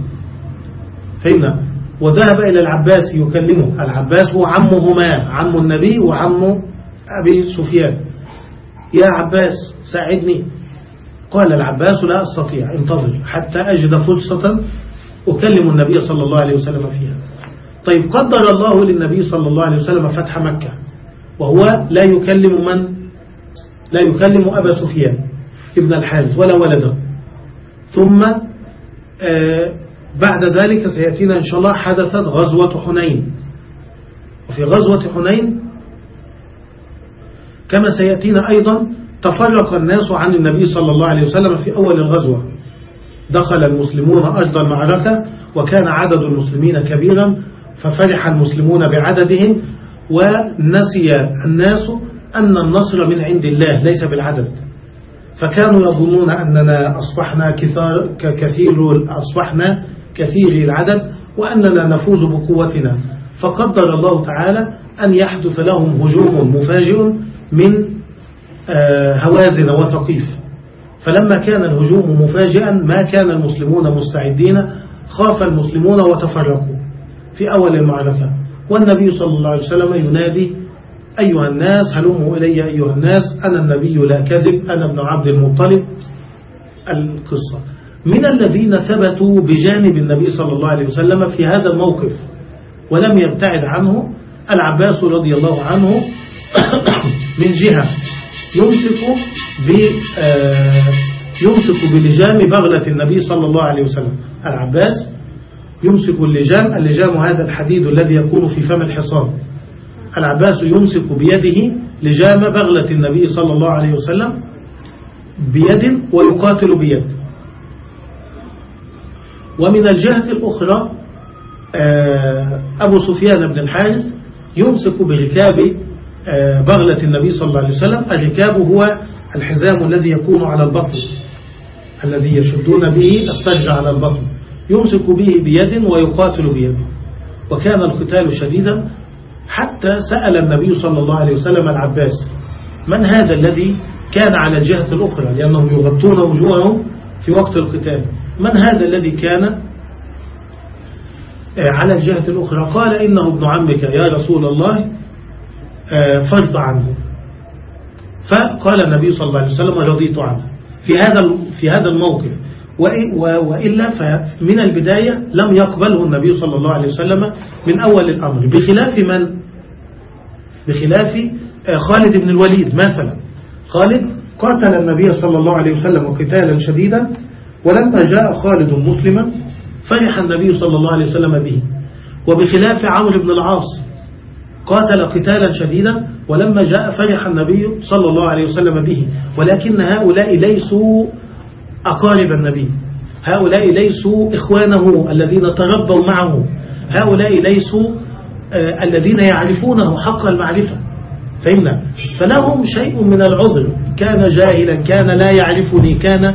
فهمنا؟ وذهب إلى العباس يكلمه. العباس هو عمهما عم النبي وعم أبي سفيان. يا عباس ساعدني. قال العباس لا أستطيع انتظر حتى أجد فرصة أكلم النبي صلى الله عليه وسلم فيها. طيب قدر الله للنبي صلى الله عليه وسلم فتح مكة. وهو لا يكلم من؟ لا يكلم أبا سفيان ابن الحارث ولا ولده. ثم آه بعد ذلك سيأتينا إن شاء الله حدثت غزوة حنين. وفي غزوة حنين كما سيأتينا أيضا تفرق الناس عن النبي صلى الله عليه وسلم في أول الغزوة. دخل المسلمون أرض المعركة وكان عدد المسلمين كبيرا ففرح المسلمون بعددهم ونسي الناس أن النصر من عند الله ليس بالعدد. فكانوا يظنون أننا أصبحنا كثير أصبحنا كثير العدد وأننا نفوز بقوتنا. فقدر الله تعالى أن يحدث لهم هجوم مفاجئ من آه، هوازن وثقيف. فلما كان الهجوم مفاجئا ما كان المسلمون مستعدين خاف المسلمون وتفرقوا في أول المعركة. والنبي صلى الله عليه وسلم ينادي أيها الناس هلموا إلي أيها الناس أنا النبي لا كذب أنا ابن عبد المطلب. القصة. من الذين ثبتوا بجانب النبي صلى الله عليه وسلم في هذا الموقف ولم يبتعد عنه العباس رضي الله عنه <coughs> من جهة يمسك ب آه، يمسك بلجام بغلة النبي صلى الله عليه وسلم. العباس يمسك اللجام اللجام هذا الحديد الذي يكون في فم الحصان. العباس يمسك بيده لجام بغلة النبي صلى الله عليه وسلم بيد ويقاتل بيد. ومن الجهة الأخرى آه، أبو سفيان بن الحارث يمسك بركاب آه، بغلة النبي صلى الله عليه وسلم. الركاب هو الحزام الذي يكون على البطن الذي يشدون به السجع على البطن. يمسك به بيد ويقاتل بيد وكان القتال شديدا حتى سأل النبي صلى الله عليه وسلم العباس من هذا الذي كان على الجهة الأخرى؟ لأنهم يغطون وجوههم في وقت القتال. من هذا الذي كان آه، على الجهة الأخرى؟ قال إنه ابن عمك يا رسول الله آه، فرض عنه. فقال النبي صلى الله عليه وسلم رضيت عنه. في هذا في هذا الموقف وإلا فمن البداية لم يقبله النبي صلى الله عليه وسلم من أول الأمر. بخلاف من؟ بخلاف آه، خالد بن الوليد مثلا. خالد قاتل النبي صلى الله عليه وسلم قتالا شديدا ولما جاء خالد مسلما فرح النبي صلى الله عليه وسلم به. وبخلاف عمرو بن العاص قاتل قتالا شديدا ولما جاء فرح النبي صلى الله عليه وسلم به. ولكن هؤلاء ليسوا أقارب النبي. هؤلاء ليسوا إخوانه الذين تربوا معه. هؤلاء ليسوا آه، الذين يعرفونه حق المعرفة. فهمنا؟ فلهم شيء من العذر. كان جاهلا كان لا يعرفني كان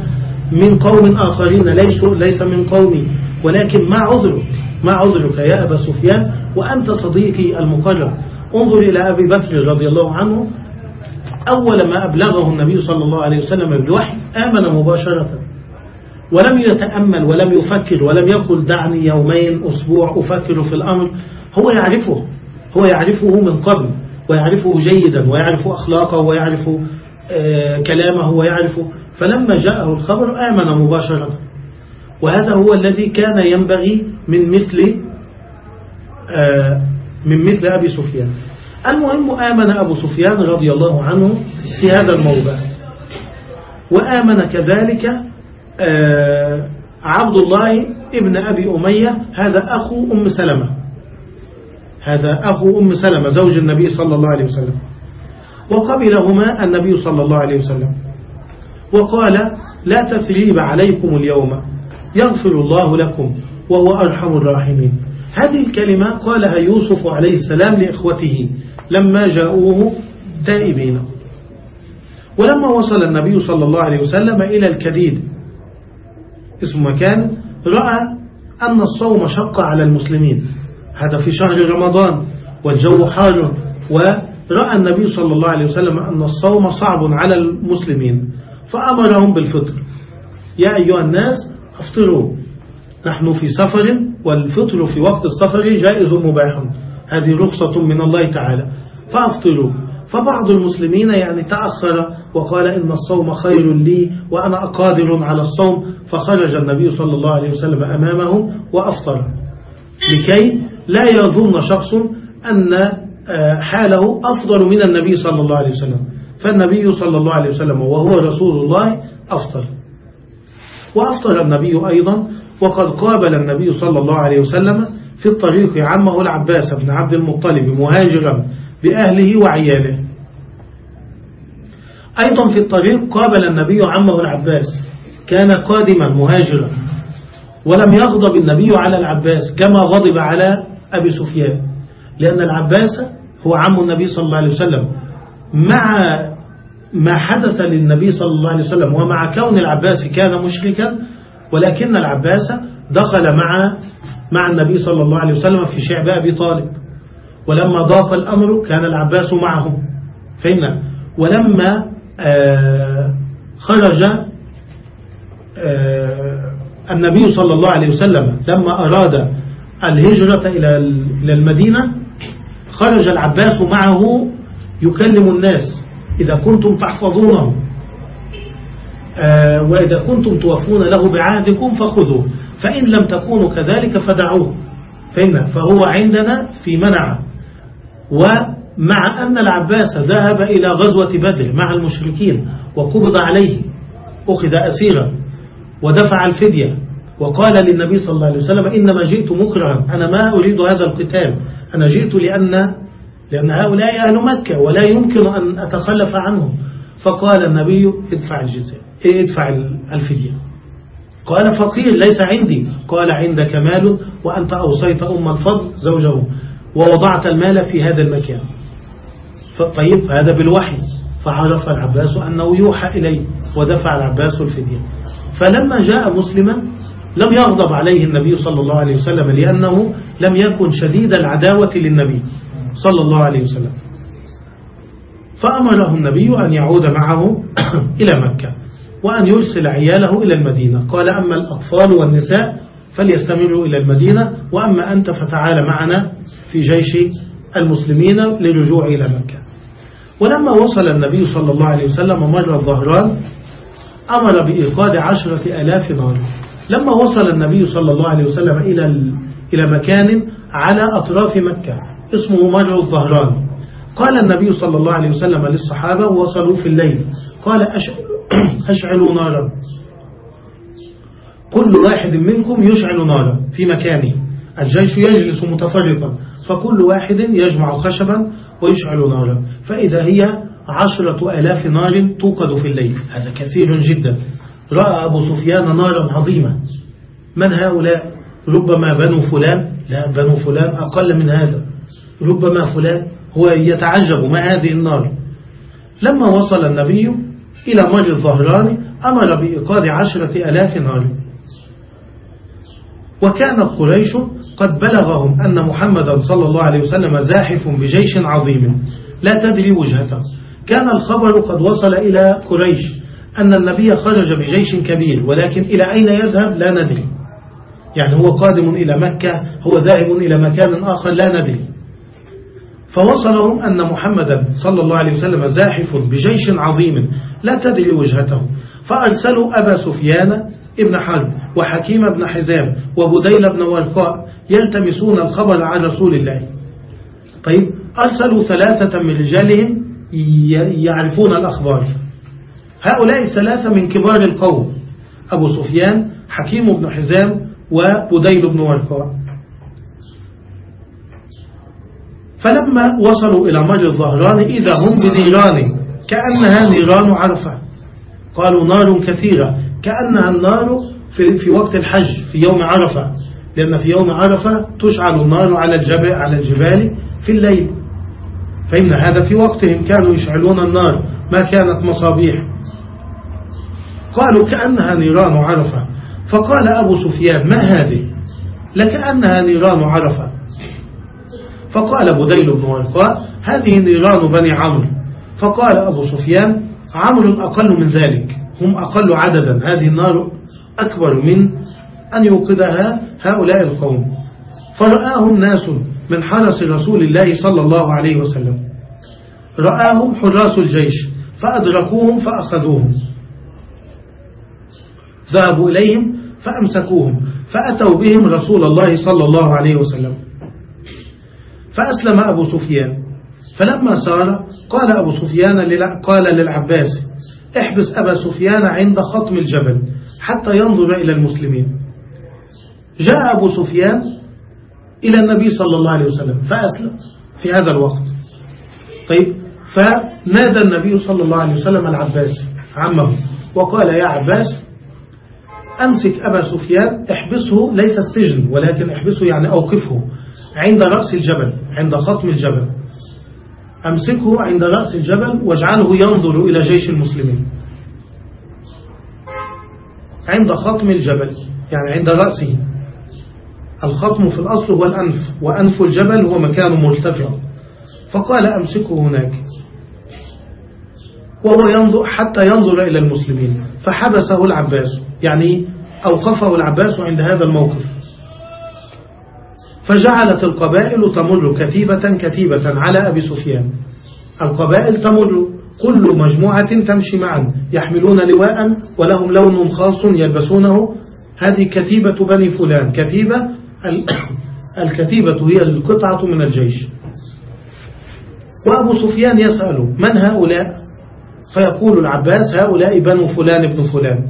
من قوم آخرين ليس, ليس من قومي. ولكن ما عذرك؟ ما عذرك يا أبا سفيان؟ وأنت صديقي المقرب. انظر إلى أبي بكر رضي الله عنه أول ما أبلغه النبي صلى الله عليه وسلم بالوحي آمن مباشرة. ولم يتأمل ولم يفكر ولم يقل دعني يومين أسبوع أفكر في الأمر. هو يعرفه. هو يعرفه من قبل ويعرفه جيدا ويعرف أخلاقه ويعرف آه كلامه ويعرف. فلما جاءه الخبر آمن مباشرة. وهذا هو الذي كان ينبغي من مثل آه من مثل أبي سفيان. المهم آمن أبو سفيان رضي الله عنه في هذا الموضع. وآمن كذلك آه عبد الله ابن أبي أمية هذا أخو أم سلمة. هذا أخو أم سلمة زوج النبي صلى الله عليه وسلم. وقبلهما النبي صلى الله عليه وسلم. وقال لا تثريب عليكم اليوم يغفر الله لكم وهو أرحم الراحمين. هذه الكلمة قالها يوسف عليه السلام لإخوته. لما جاءوه تائبين ولما وصل النبي صلى الله عليه وسلم إلى الكديد اسم مكان رأى أن الصوم شق على المسلمين. هذا في شهر رمضان والجو حار ورأى النبي صلى الله عليه وسلم أن الصوم صعب على المسلمين فأمرهم بالفطر. يا أيها الناس افطروا. نحن في سفر والفطر في وقت السفر جائز مباح. هذه رخصة من الله تعالى. فأفطروا فبعض المسلمين يعني تأخر وقال إن الصوم خير لي وأنا قادر على الصوم. فخرج النبي صلى الله عليه وسلم أمامه وأفطر. لكي لا يظن شخص أن حاله أفضل من النبي صلى الله عليه وسلم. فالنبي صلى الله عليه وسلم وهو رسول الله أفطر. وأفطر النبي أيضا. وقد قابل النبي صلى الله عليه وسلم في الطريق عمه العباس بن عبد المطلب مهاجرا. بأهله وعياله. أيضا في الطريق قابل النبي عمه العباس كان قادما مهاجرا ولم يغضب النبي على العباس كما غضب على أبي سفيان لأن العباس هو عم النبي صلى الله عليه وسلم. مع ما حدث للنبي صلى الله عليه وسلم ومع كون العباس كان مشركا ولكن العباس دخل مع مع النبي صلى الله عليه وسلم في شعب أبي طالب. ولما ضاق الأمر كان العباس معهم. فهمنا ولما آه خرج آه النبي صلى الله عليه وسلم لما أراد الهجرة إلى المدينة خرج العباس معه يكلم الناس. إذا كنتم تحفظونه آه وإذا كنتم توفون له بعهدكم فخذوه. فإن لم تكونوا كذلك فدعوه. فهو عندنا في منع ومع أن العباس ذهب إلى غزوة بدر مع المشركين وقبض عليه أخذ أسيرا ودفع الفدية وقال للنبي صلى الله عليه وسلم إنما جئت مكرها أنا ما أريد هذا القتال أنا جئت لأن لأن هؤلاء أهل مكة ولا يمكن أن أتخلف عنهم. فقال النبي ادفع الجزاء ادفع الفدية. قال فقير ليس عندي. قال عندك مال وأنت أوصيت أم الفضل زوجه ووضعت المال في هذا المكان. طيب هذا بالوحي. فعرف العباس أنه يوحى إليه ودفع العباس الفدية. فلما جاء مسلما لم يغضب عليه النبي صلى الله عليه وسلم لأنه لم يكن شديد العداوة للنبي صلى الله عليه وسلم. فأمره النبي أن يعود معه <coughs> إلى مكة وأن يرسل عياله إلى المدينة. قال أما الأطفال والنساء فليستمروا إلى المدينة وأما أنت فتعال معنا في جيش المسلمين للرجوع إلى مكة. ولما وصل النبي صلى الله عليه وسلم مر الظهران أمر بإيقاد عشرة ألاف نار. لما وصل النبي صلى الله عليه وسلم إلى إلى مكان على أطراف مكة اسمه مر الظهران. قال النبي صلى الله عليه وسلم للصحابة وصلوا في الليل. قال <clears throat> أشعلوا نارا. كل واحد منكم يشعل نارا في مكانه. الجيش يجلس متفرقا. فكل واحد يجمع خشبا ويشعل نارا. فإذا هي عشرة ألاف نار توقد في الليل. هذا كثير جدا. رأى أبو سفيان نارا عظيمة. من هؤلاء؟ ربما بنو فلان. لا بنو فلان أقل من هذا. ربما فلان هو يتعجب ما هذه النار. لما وصل النبي إلى مر الظهران أمر بإيقاد عشرة ألاف نار. وكانت قريش قد بلغهم أن محمدا صلى الله عليه وسلم زاحف بجيش عظيم. لا تدري وجهته كان الخبر قد وصل إلى قريش أن النبي خرج بجيش كبير ولكن إلى أين يذهب؟ لا ندري. يعني هو قادم إلى مكة هو ذاهب إلى مكان آخر لا ندري. فوصلهم أن محمدا صلى الله عليه وسلم زاحف بجيش عظيم. لا تدري وجهته فأرسلوا أبا سفيان ابن حرب وحكيم بن حزام وبديل بن ورقاء يلتمسون الخبر عن رسول الله. طيب أرسلوا ثلاثة من رجالهم يعرفون الأخبار. هؤلاء الثلاثة من كبار القوم أبو سفيان حكيم بن حزام وبديل بن ورقاء. فلما وصلوا إلى مجر الظهران إذا هم بنيران كأنها نيران عرفة. قالوا نار كثيرة كأنها النار في, في وقت الحج في يوم عرفة. لأن في يوم عرفة تشعل النار على الجبل على الجبال في الليل. فإن هذا في وقتهم كانوا يشعلون النار. ما كانت مصابيح. قالوا كأنها نيران عرفة. فقال أبو سفيان ما هذه؟ لكأنها نيران عرفة. فقال بديل بن ورقاء هذه نيران بني عمرو. فقال أبو سفيان عمرو أقل من ذلك. هم أقل عددا. هذه النار أكبر من أن يوقدها هؤلاء القوم. فرآهم ناس من حرس رسول الله صلى الله عليه وسلم. رآهم حراس الجيش فأدركوهم فأخذوهم. ذهبوا إليهم فأمسكوهم فأتوا بهم رسول الله صلى الله عليه وسلم. فأسلم أبو سفيان. فلما سار قال أبو سفيان قال للعباس احبس أبا سفيان عند خطم الجبل حتى ينظر إلى المسلمين. جاء أبو سفيان إلى النبي صلى الله عليه وسلم فأسلم في هذا الوقت. طيب فنادى النبي صلى الله عليه وسلم العباس عمه وقال يا عباس أمسك أبا سفيان احبسه ليس السجن ولكن احبسه يعني أوقفه عند رأس الجبل عند خطم الجبل. أمسكه عند رأس الجبل واجعله ينظر إلى جيش المسلمين. عند خطم الجبل يعني عند رأسه. الخطم في الأصل هو الأنف وأنف الجبل هو مكان مرتفع. فقال أمسكه هناك. وهو ينظر حتى ينظر إلى المسلمين. فحبسه العباس يعني أوقفه العباس عند هذا الموقف. فجعلت القبائل تمر كتيبة كتيبة على أبي سفيان. القبائل تمر كل مجموعة تمشي معا يحملون لواء ولهم لون خاص يلبسونه. هذه كتيبة بني فلان كتيبة <coughs> الكتيبة هي القطعة من الجيش. وأبو سفيان يسأل من هؤلاء؟ فيقول العباس هؤلاء بنو فلان ابن فلان.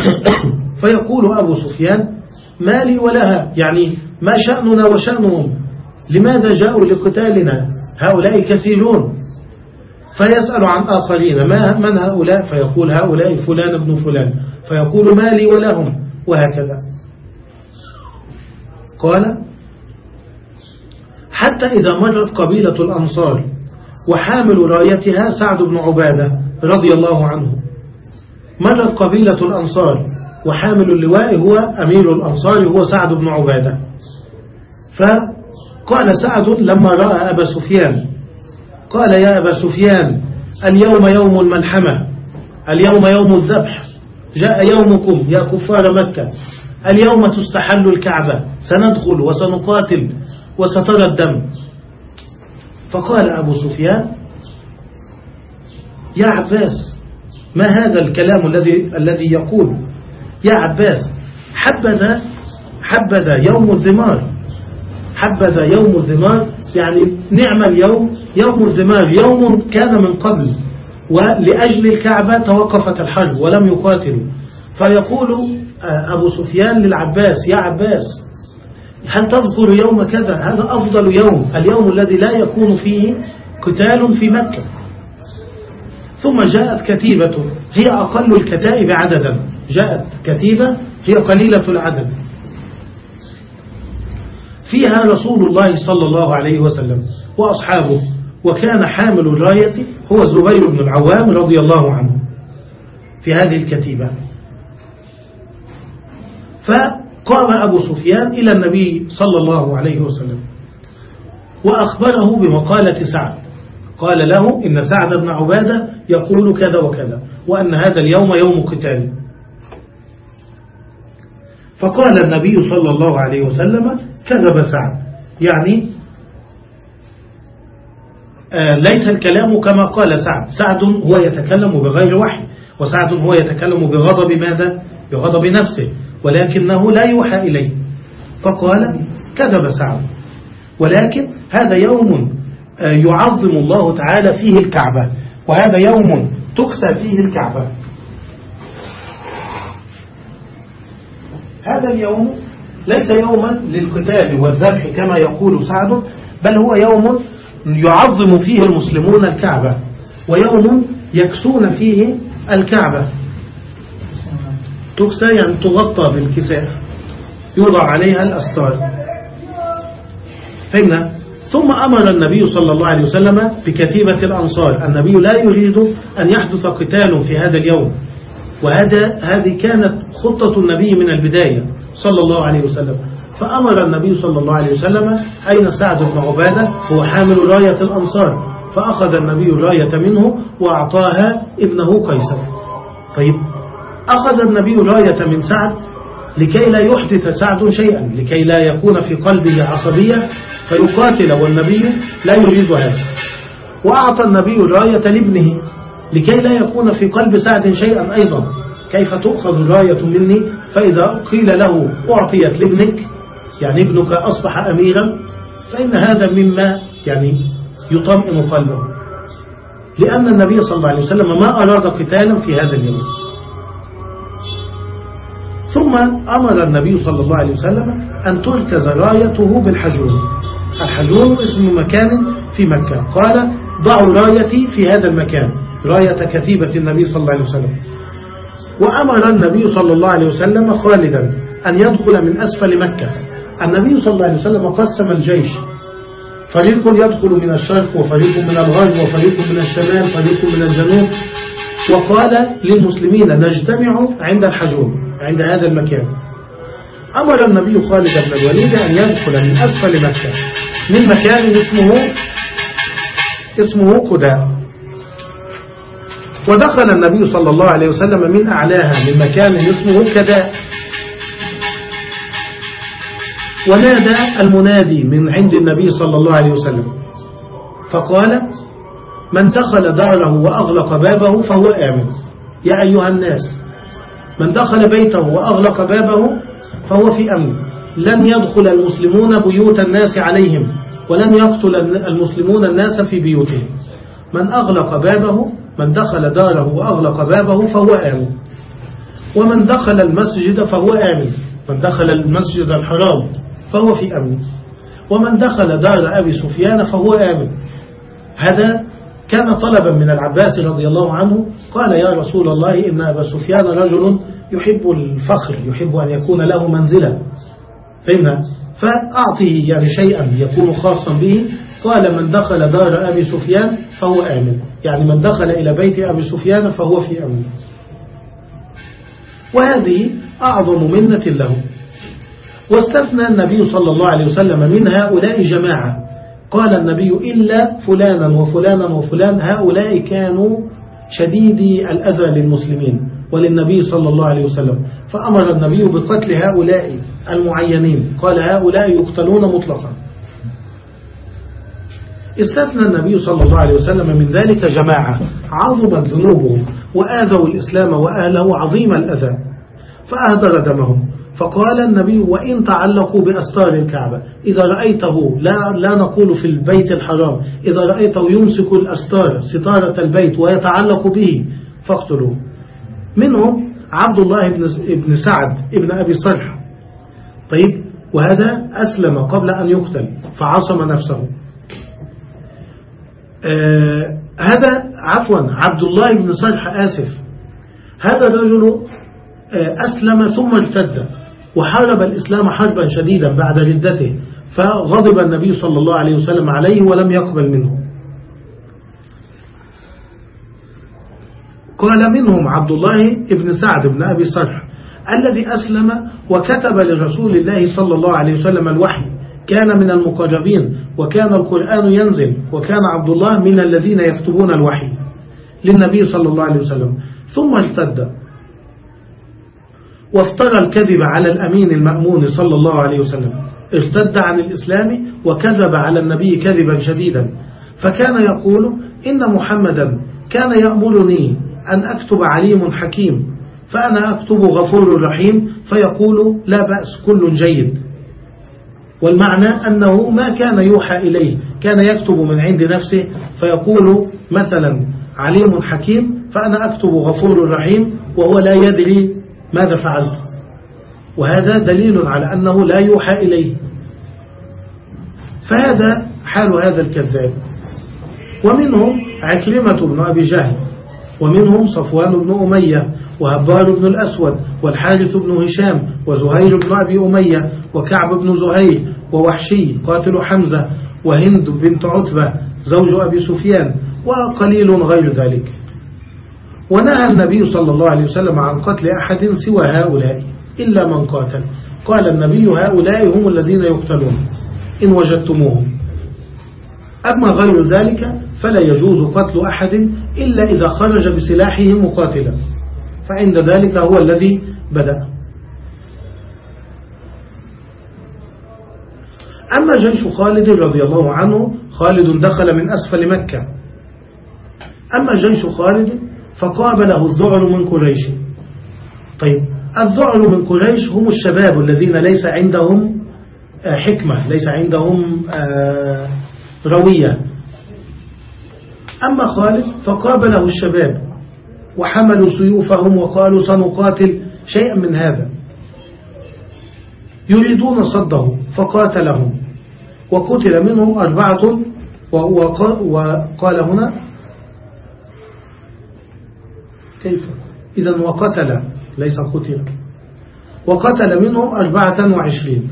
<coughs> فيقول أبو سفيان ما لي ولها. يعني ما شأننا وشأنهم. لماذا جاءوا لقتالنا؟ هؤلاء كثيرون فيسأل عن آخرين ما من هؤلاء؟ فيقول هؤلاء فلان ابن فلان. فيقول ما لي ولهم. وهكذا. قال حتى إذا مرت قبيلة الأنصار وحامل رايتها سعد بن عبادة رضي الله عنه. مرت قبيلة الأنصار وحامل اللواء هو أمير الأنصار هو سعد بن عبادة. فقال سعد لما رأى أبا سفيان قال يا أبا سفيان اليوم يوم الملحمة اليوم يوم الذبح جاء يومكم يا كفار مكة. اليوم تستحل الكعبة سندخل وسنقاتل وسترى الدم فقال أبو سفيان يا عباس ما هذا الكلام الذي الذي يقول؟ يا عباس حبذا حبذا يوم الزمار حبذا يوم الزمار يعني نعم اليوم يوم الزمار يوم كان من قبل ولأجل الكعبة توقفت الحرب ولم يقاتلوا. فيقول أبو سفيان للعباس يا عباس هل تذكر يوم كذا؟ هذا أفضل يوم اليوم الذي لا يكون فيه قتال في مكة. ثم جاءت كتيبة هي أقل الكتائب عددا. جاءت كتيبة هي قليلة العدد. فيها رسول الله صلى الله عليه وسلم وأصحابه وكان حامل الراية هو زبير بن العوام رضي الله عنه في هذه الكتيبة. فقام أبو سفيان إلى النبي صلى الله عليه وسلم وأخبره بمقالة سعد. قال له إن سعد بن عبادة يقول كذا وكذا وأن هذا اليوم يوم قتال. فقال النبي صلى الله عليه وسلم كذب سعد. يعني آه ليس الكلام كما قال سعد. سعد هو يتكلم بغير وحي وسعد هو يتكلم بغضب ماذا؟ بغضب نفسه. ولكنه لا يوحى إليه. فقال كذب سعد. ولكن هذا يوم آه، يعظم الله تعالى فيه الكعبة. وهذا يوم تكسى فيه الكعبة. هذا اليوم ليس يوما للقتال والذبح كما يقول سعد بل هو يوم يعظم فيه المسلمون الكعبة ويوم يكسون فيه الكعبة. تكسى يعني تغطى بالكساء يوضع عليها الأستار فهمنا؟ ثم أمر النبي صلى الله عليه وسلم بكتيبة الأنصار. النبي لا يريد أن يحدث قتال في هذا اليوم. وهذا هذه كانت خطة النبي من البداية صلى الله عليه وسلم. فأمر النبي صلى الله عليه وسلم أين سعد بن عبادة؟ هو حامل راية الأنصار. فأخذ النبي الراية منه وأعطاها ابنه قيصر. طيب أخذ النبي الراية من سعد لكي لا يحدث سعد شيئا لكي لا يكون في قلبه عصبية فيقاتل والنبي لا يريد هذا. وأعطى النبي الراية لابنه لكي لا يكون في قلب سعد شيئا أيضا. كيف تؤخذ الراية مني؟ فإذا قيل له أعطيت لابنك يعني ابنك أصبح أميرا فإن هذا مما يعني يطمئن قلبه. لأن النبي صلى الله عليه وسلم ما أراد قتالا في هذا اليوم. ثم أمر النبي صلى الله عليه وسلم أن تركز رايته بالحجون الحجون اسم مكان في مكة. قال ضعوا رايتي في هذا المكان. راية كتيبة النبي صلى الله عليه وسلم. وأمر النبي صلى الله عليه وسلم خالدا أن يدخل من أسفل مكة. النبي صلى الله عليه وسلم قسم الجيش. فريق يدخل من الشرق وفريق من الغرب وفريق من الشمال فريق من الجنوب. وقال للمسلمين نجتمع عند الحجون عند هذا المكان. أمر النبي خالد بن الوليد أن يدخل من أسفل مكة. من مكان اسمه اسمه قداء ودخل النبي صلى الله عليه وسلم من أعلاها من مكان اسمه كداء ونادى المنادي من عند النبي صلى الله عليه وسلم. فقال من دخل داره وأغلق بابه فهو آمن. يا أيها الناس من دخل بيته وأغلق بابه فهو في أمن. لن يدخل المسلمون بيوت الناس عليهم ولن يقتل المسلمون الناس في بيوتهم. من أغلق بابه من دخل داره وأغلق بابه فهو آمن. ومن دخل المسجد فهو آمن. من دخل المسجد الحرام فهو في أمن. ومن دخل دار أبي سفيان فهو آمن. هذا كان طلبا من العباس رضي الله عنه قال يا رسول الله إن أبا سفيان رجل يحب الفخر يحب أن يكون له منزلا فهمنا؟ فأعطيه يعني شيئا يكون خاصا به. قال من دخل دار أبي سفيان فهو آمن. يعني من دخل إلى بيت أبي سفيان فهو في أمن. وهذه أعظم منة له. واستثنى النبي صلى الله عليه وسلم من هؤلاء جماعة. قال النبي إلا فلانا وفلانا وفلان. هؤلاء كانوا شديدي الأذى للمسلمين وللنبي صلى الله عليه وسلم. فأمر النبي بقتل هؤلاء المعينين. قال هؤلاء يقتلون مطلقا. استثنى النبي صلى الله عليه وسلم من ذلك جماعة. عظمت ذنوبهم وآذوا الإسلام وأهله عظيم الأذى. فأهدر دمهم. فقال النبي وإن تعلقوا بأستار الكعبة إذا رأيته لا, لا نقول في البيت الحرام إذا رأيته يمسك الأستار ستارة البيت ويتعلق به فاقتلوه. منهم عبد الله بن سعد ابن أبي صالح طيب وهذا أسلم قبل أن يقتل فعصم نفسه. آه هذا عفوا عبد الله بن صالح آسف. هذا الرجل آه أسلم ثم ارتد. وحارب الإسلام حربا شديدا بعد ردته فغضب النبي صلى الله عليه وسلم عليه ولم يقبل منه. قال منهم عبد الله بن سعد بن أبي صرح الذي أسلم وكتب لرسول الله صلى الله عليه وسلم الوحي كان من المقربين وكان القرآن ينزل وكان عبد الله من الذين يكتبون الوحي للنبي صلى الله عليه وسلم. ثم ارتد وافترى الكذب على الأمين المأمون صلى الله عليه وسلم. ارتد عن الإسلام وكذب على النبي كذبا شديدا. فكان يقول إن محمدا كان يأمرني أن أكتب عليم حكيم فأنا أكتب غفور رحيم فيقول لا بأس كل جيد. والمعنى أنه ما كان يوحى إليه كان يكتب من عند نفسه فيقول مثلا عليم حكيم فأنا أكتب غفور رحيم وهو لا يدري ماذا فعلت؟ وهذا دليل على أنه لا يوحى إليه. فهذا حال هذا الكذاب. ومنهم عكرمة بن أبي جهل ومنهم صفوان بن أمية وهبار بن الأسود والحارث بن هشام وزهير بن أبي أمية وكعب بن زهير ووحشي قاتل حمزة وهند بنت عتبة زوج أبي سفيان وقليل غير ذلك. ونهى النبي صلى الله عليه وسلم عن قتل أحد سوى هؤلاء إلا من قاتل. قال النبي هؤلاء هم الذين يقتلون إن وجدتموهم. أما غير ذلك فلا يجوز قتل أحد إلا إذا خرج بسلاحه مقاتلا فعند ذلك هو الذي بدأ. أما جيش خالد رضي الله عنه خالد دخل من أسفل مكة. أما جيش خالد فقابله الذعر من قريش. طيب الذعر من قريش هم الشباب الذين ليس عندهم حكمة ليس عندهم روية. أما خالد فقابله الشباب وحملوا سيوفهم وقالوا سنقاتل شيئا من هذا. يريدون صده فقاتلهم. وقتل منهم أربعة وقال هنا كيف؟ إذا وقتل ليس قتل. وقتل منهم أربعة وعشرين.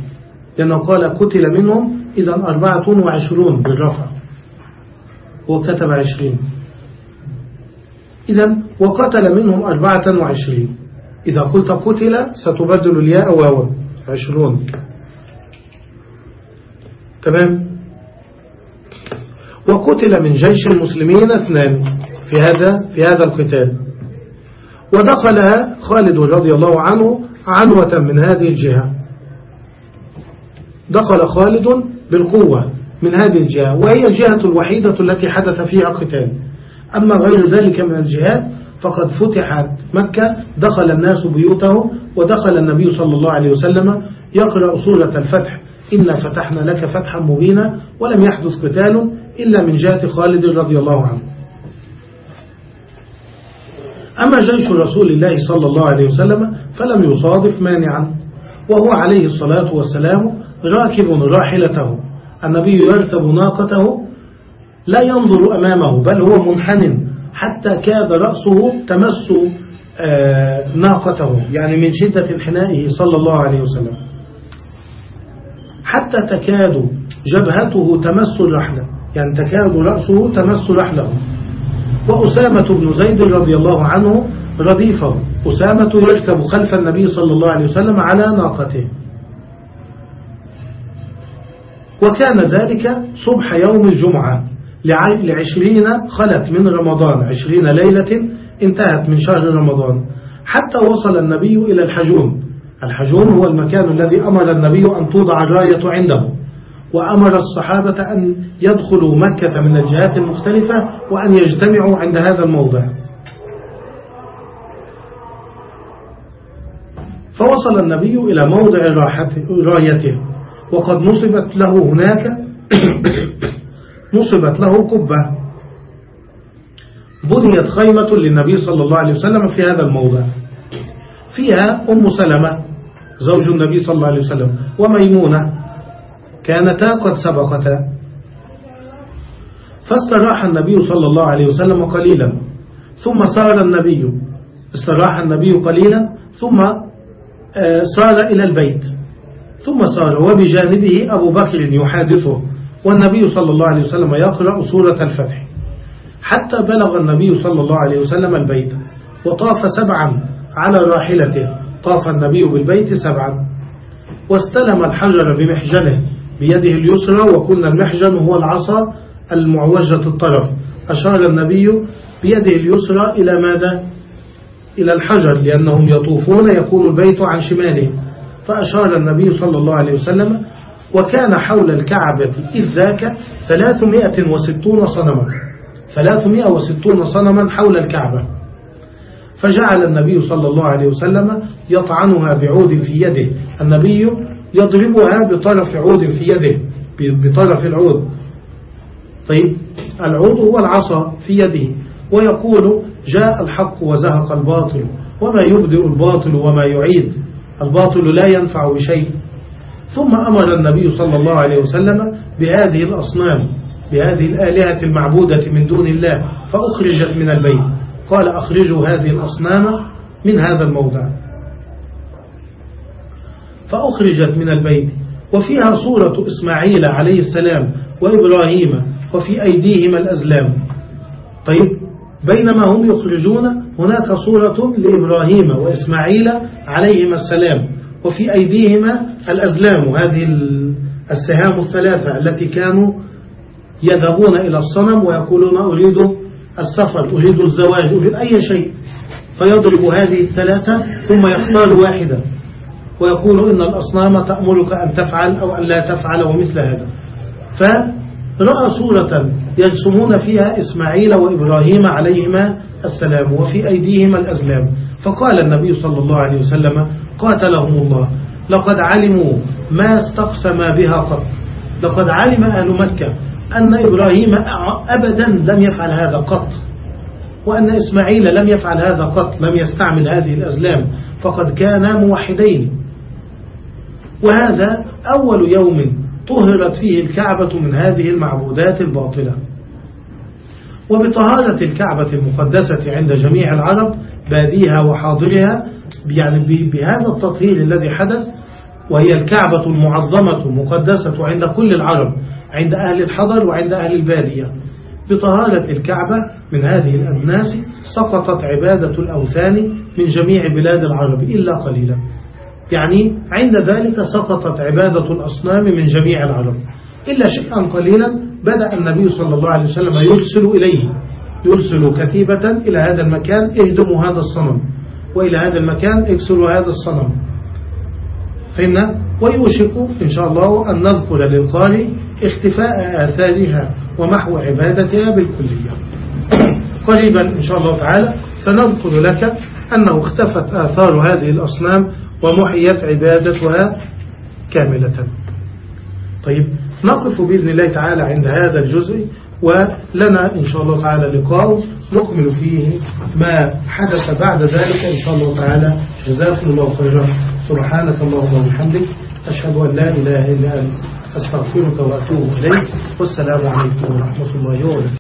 لأنه قال قتل منهم إذا أربعة وعشرون بالرفع. وكتب عشرين. إذا وقتل منهم أربعة وعشرين. إذا قلت قتل ستبدل الياء واو. عشرون. تمام؟ وقتل من جيش المسلمين اثنان. في هذا في هذا القتال. ودخلها خالد رضي الله عنه عنوة من هذه الجهة. دخل خالد بالقوة من هذه الجهة وهي الجهة الوحيدة التي حدث فيها قتال. أما غير ذلك من الجهات فقد فتحت مكة دخل الناس بيوتهم ودخل النبي صلى الله عليه وسلم يقرأ سورة الفتح. إنا فتحنا لك فتحا مبينا ولم يحدث قتال إلا من جهة خالد رضي الله عنه. أما جيش رسول الله صلى الله عليه وسلم فلم يصادف مانعا وهو عليه الصلاة والسلام راكب راحلته. النبي يركب ناقته لا ينظر أمامه بل هو منحن حتى كاد رأسه تمس ناقته يعني من شدة انحنائه صلى الله عليه وسلم. حتى تكاد جبهته تمس الرحلة يعني تكاد رأسه تمس رحلة. وأسامة بن زيد رضي الله عنه رديفه. أسامة يركب خلف النبي صلى الله عليه وسلم على ناقته. وكان ذلك صبح يوم الجمعة لعشرين خلت من رمضان. عشرين ليلة انتهت من شهر رمضان. حتى وصل النبي إلى الحجون. الحجون هو المكان الذي أمر النبي أن توضع الراية عنده. وأمر الصحابة أن يدخلوا مكة من الجهات المختلفة وأن يجتمعوا عند هذا الموضع. فوصل النبي إلى موضع رايته وقد نصبت له هناك <coughs> نصبت له قبة بنيت خيمة للنبي صلى الله عليه وسلم في هذا الموضع. فيها أم سلمة زوج النبي صلى الله عليه وسلم وميمونة. كانتا قد سبقتا. فاستراح النبي صلى الله عليه وسلم قليلا ثم سار النبي. استراح النبي قليلا ثم آه، سار إلى البيت. ثم سار وبجانبه أبو بكر يحادثه والنبي صلى الله عليه وسلم يقرأ سورة الفتح. حتى بلغ النبي صلى الله عليه وسلم البيت وطاف سبعا على راحلته. طاف النبي بالبيت سبعا. واستلم الحجر بمحجنه. بيده اليسرى وكنا المحجن هو العصا المعوجة الطرف. أشار النبي بيده اليسرى إلى ماذا؟ إلى الحجر لأنهم يطوفون يكون البيت عن شمالهم فأشار النبي صلى الله عليه وسلم وكان حول الكعبة إذ ذاك 360 صنما. 360 صنما حول الكعبة. فجعل النبي صلى الله عليه وسلم يطعنها بعود في يده. النبي يضربها بطرف عود في يده بطرف العود. طيب العود هو العصا في يده ويقول جاء الحق وزهق الباطل وما يبدئ الباطل وما يعيد الباطل لا ينفع بشيء. ثم أمر النبي صلى الله عليه وسلم بهذه الأصنام بهذه الآلهة المعبودة من دون الله فأخرجت من البيت. قال أخرجوا هذه الأصنام من هذا الموضع. فأخرجت من البيت. وفيها صورة إسماعيل عليه السلام وإبراهيم وفي أيديهما الأزلام. طيب بينما هم يخرجون هناك صورة لإبراهيم وإسماعيل عليهما السلام وفي أيديهما الأزلام. هذه السهام الثلاثة التي كانوا يذهبون إلى الصنم ويقولون أريد السفر أريد الزواج أريد أي شيء. فيضرب هذه الثلاثة ثم يختار واحدة. ويقول إن الأصنام تأمرك أن تفعل أو أن لا تفعل ومثل هذا. فرأى صورة يرسمون فيها إسماعيل وإبراهيم عليهما السلام وفي أيديهما الأزلام. فقال النبي صلى الله عليه وسلم قاتلهم الله. لقد علموا ما استقسم بها قط. لقد علم أهل مكة أن إبراهيم أبدا لم يفعل هذا قط. وأن إسماعيل لم يفعل هذا قط لم يستعمل هذه الأزلام. فقد كانا موحدين. وهذا أول يوم طهرت فيه الكعبة من هذه المعبودات الباطلة. وبطهارة الكعبة المقدسة عند جميع العرب باديها وحاضرها يعني بهذا التطهير الذي حدث وهي الكعبة المعظمة المقدسة عند كل العرب عند أهل الحضر وعند أهل البادية. بطهارة الكعبة من هذه الأبناس سقطت عبادة الأوثان من جميع بلاد العرب إلا قليلا. يعني عند ذلك سقطت عبادة الأصنام من جميع العرب. إلا شيئا قليلا بدأ النبي صلى الله عليه وسلم يرسل إليه يرسل كتيبة إلى هذا المكان اهدموا هذا الصنم. وإلى هذا المكان اكسروا هذا الصنم. فهمنا؟ ويوشك إن شاء الله أن نذكر للقارئ اختفاء آثارها ومحو عبادتها بالكلية. <coughs> قريبا إن شاء الله تعالى سنذكر لك أنه اختفت آثار هذه الأصنام ومحيت عبادتها كاملة. طيب نقف بإذن الله تعالى عند هذا الجزء ولنا إن شاء الله تعالى لقاء نكمل فيه ما حدث بعد ذلك. إن شاء الله تعالى جزاكم الله خيرا. سبحانك اللهم وبحمدك أشهد أن لا إله إلا أنت أستغفرك وأتوب إليك. والسلام عليكم ورحمة الله وبركاته.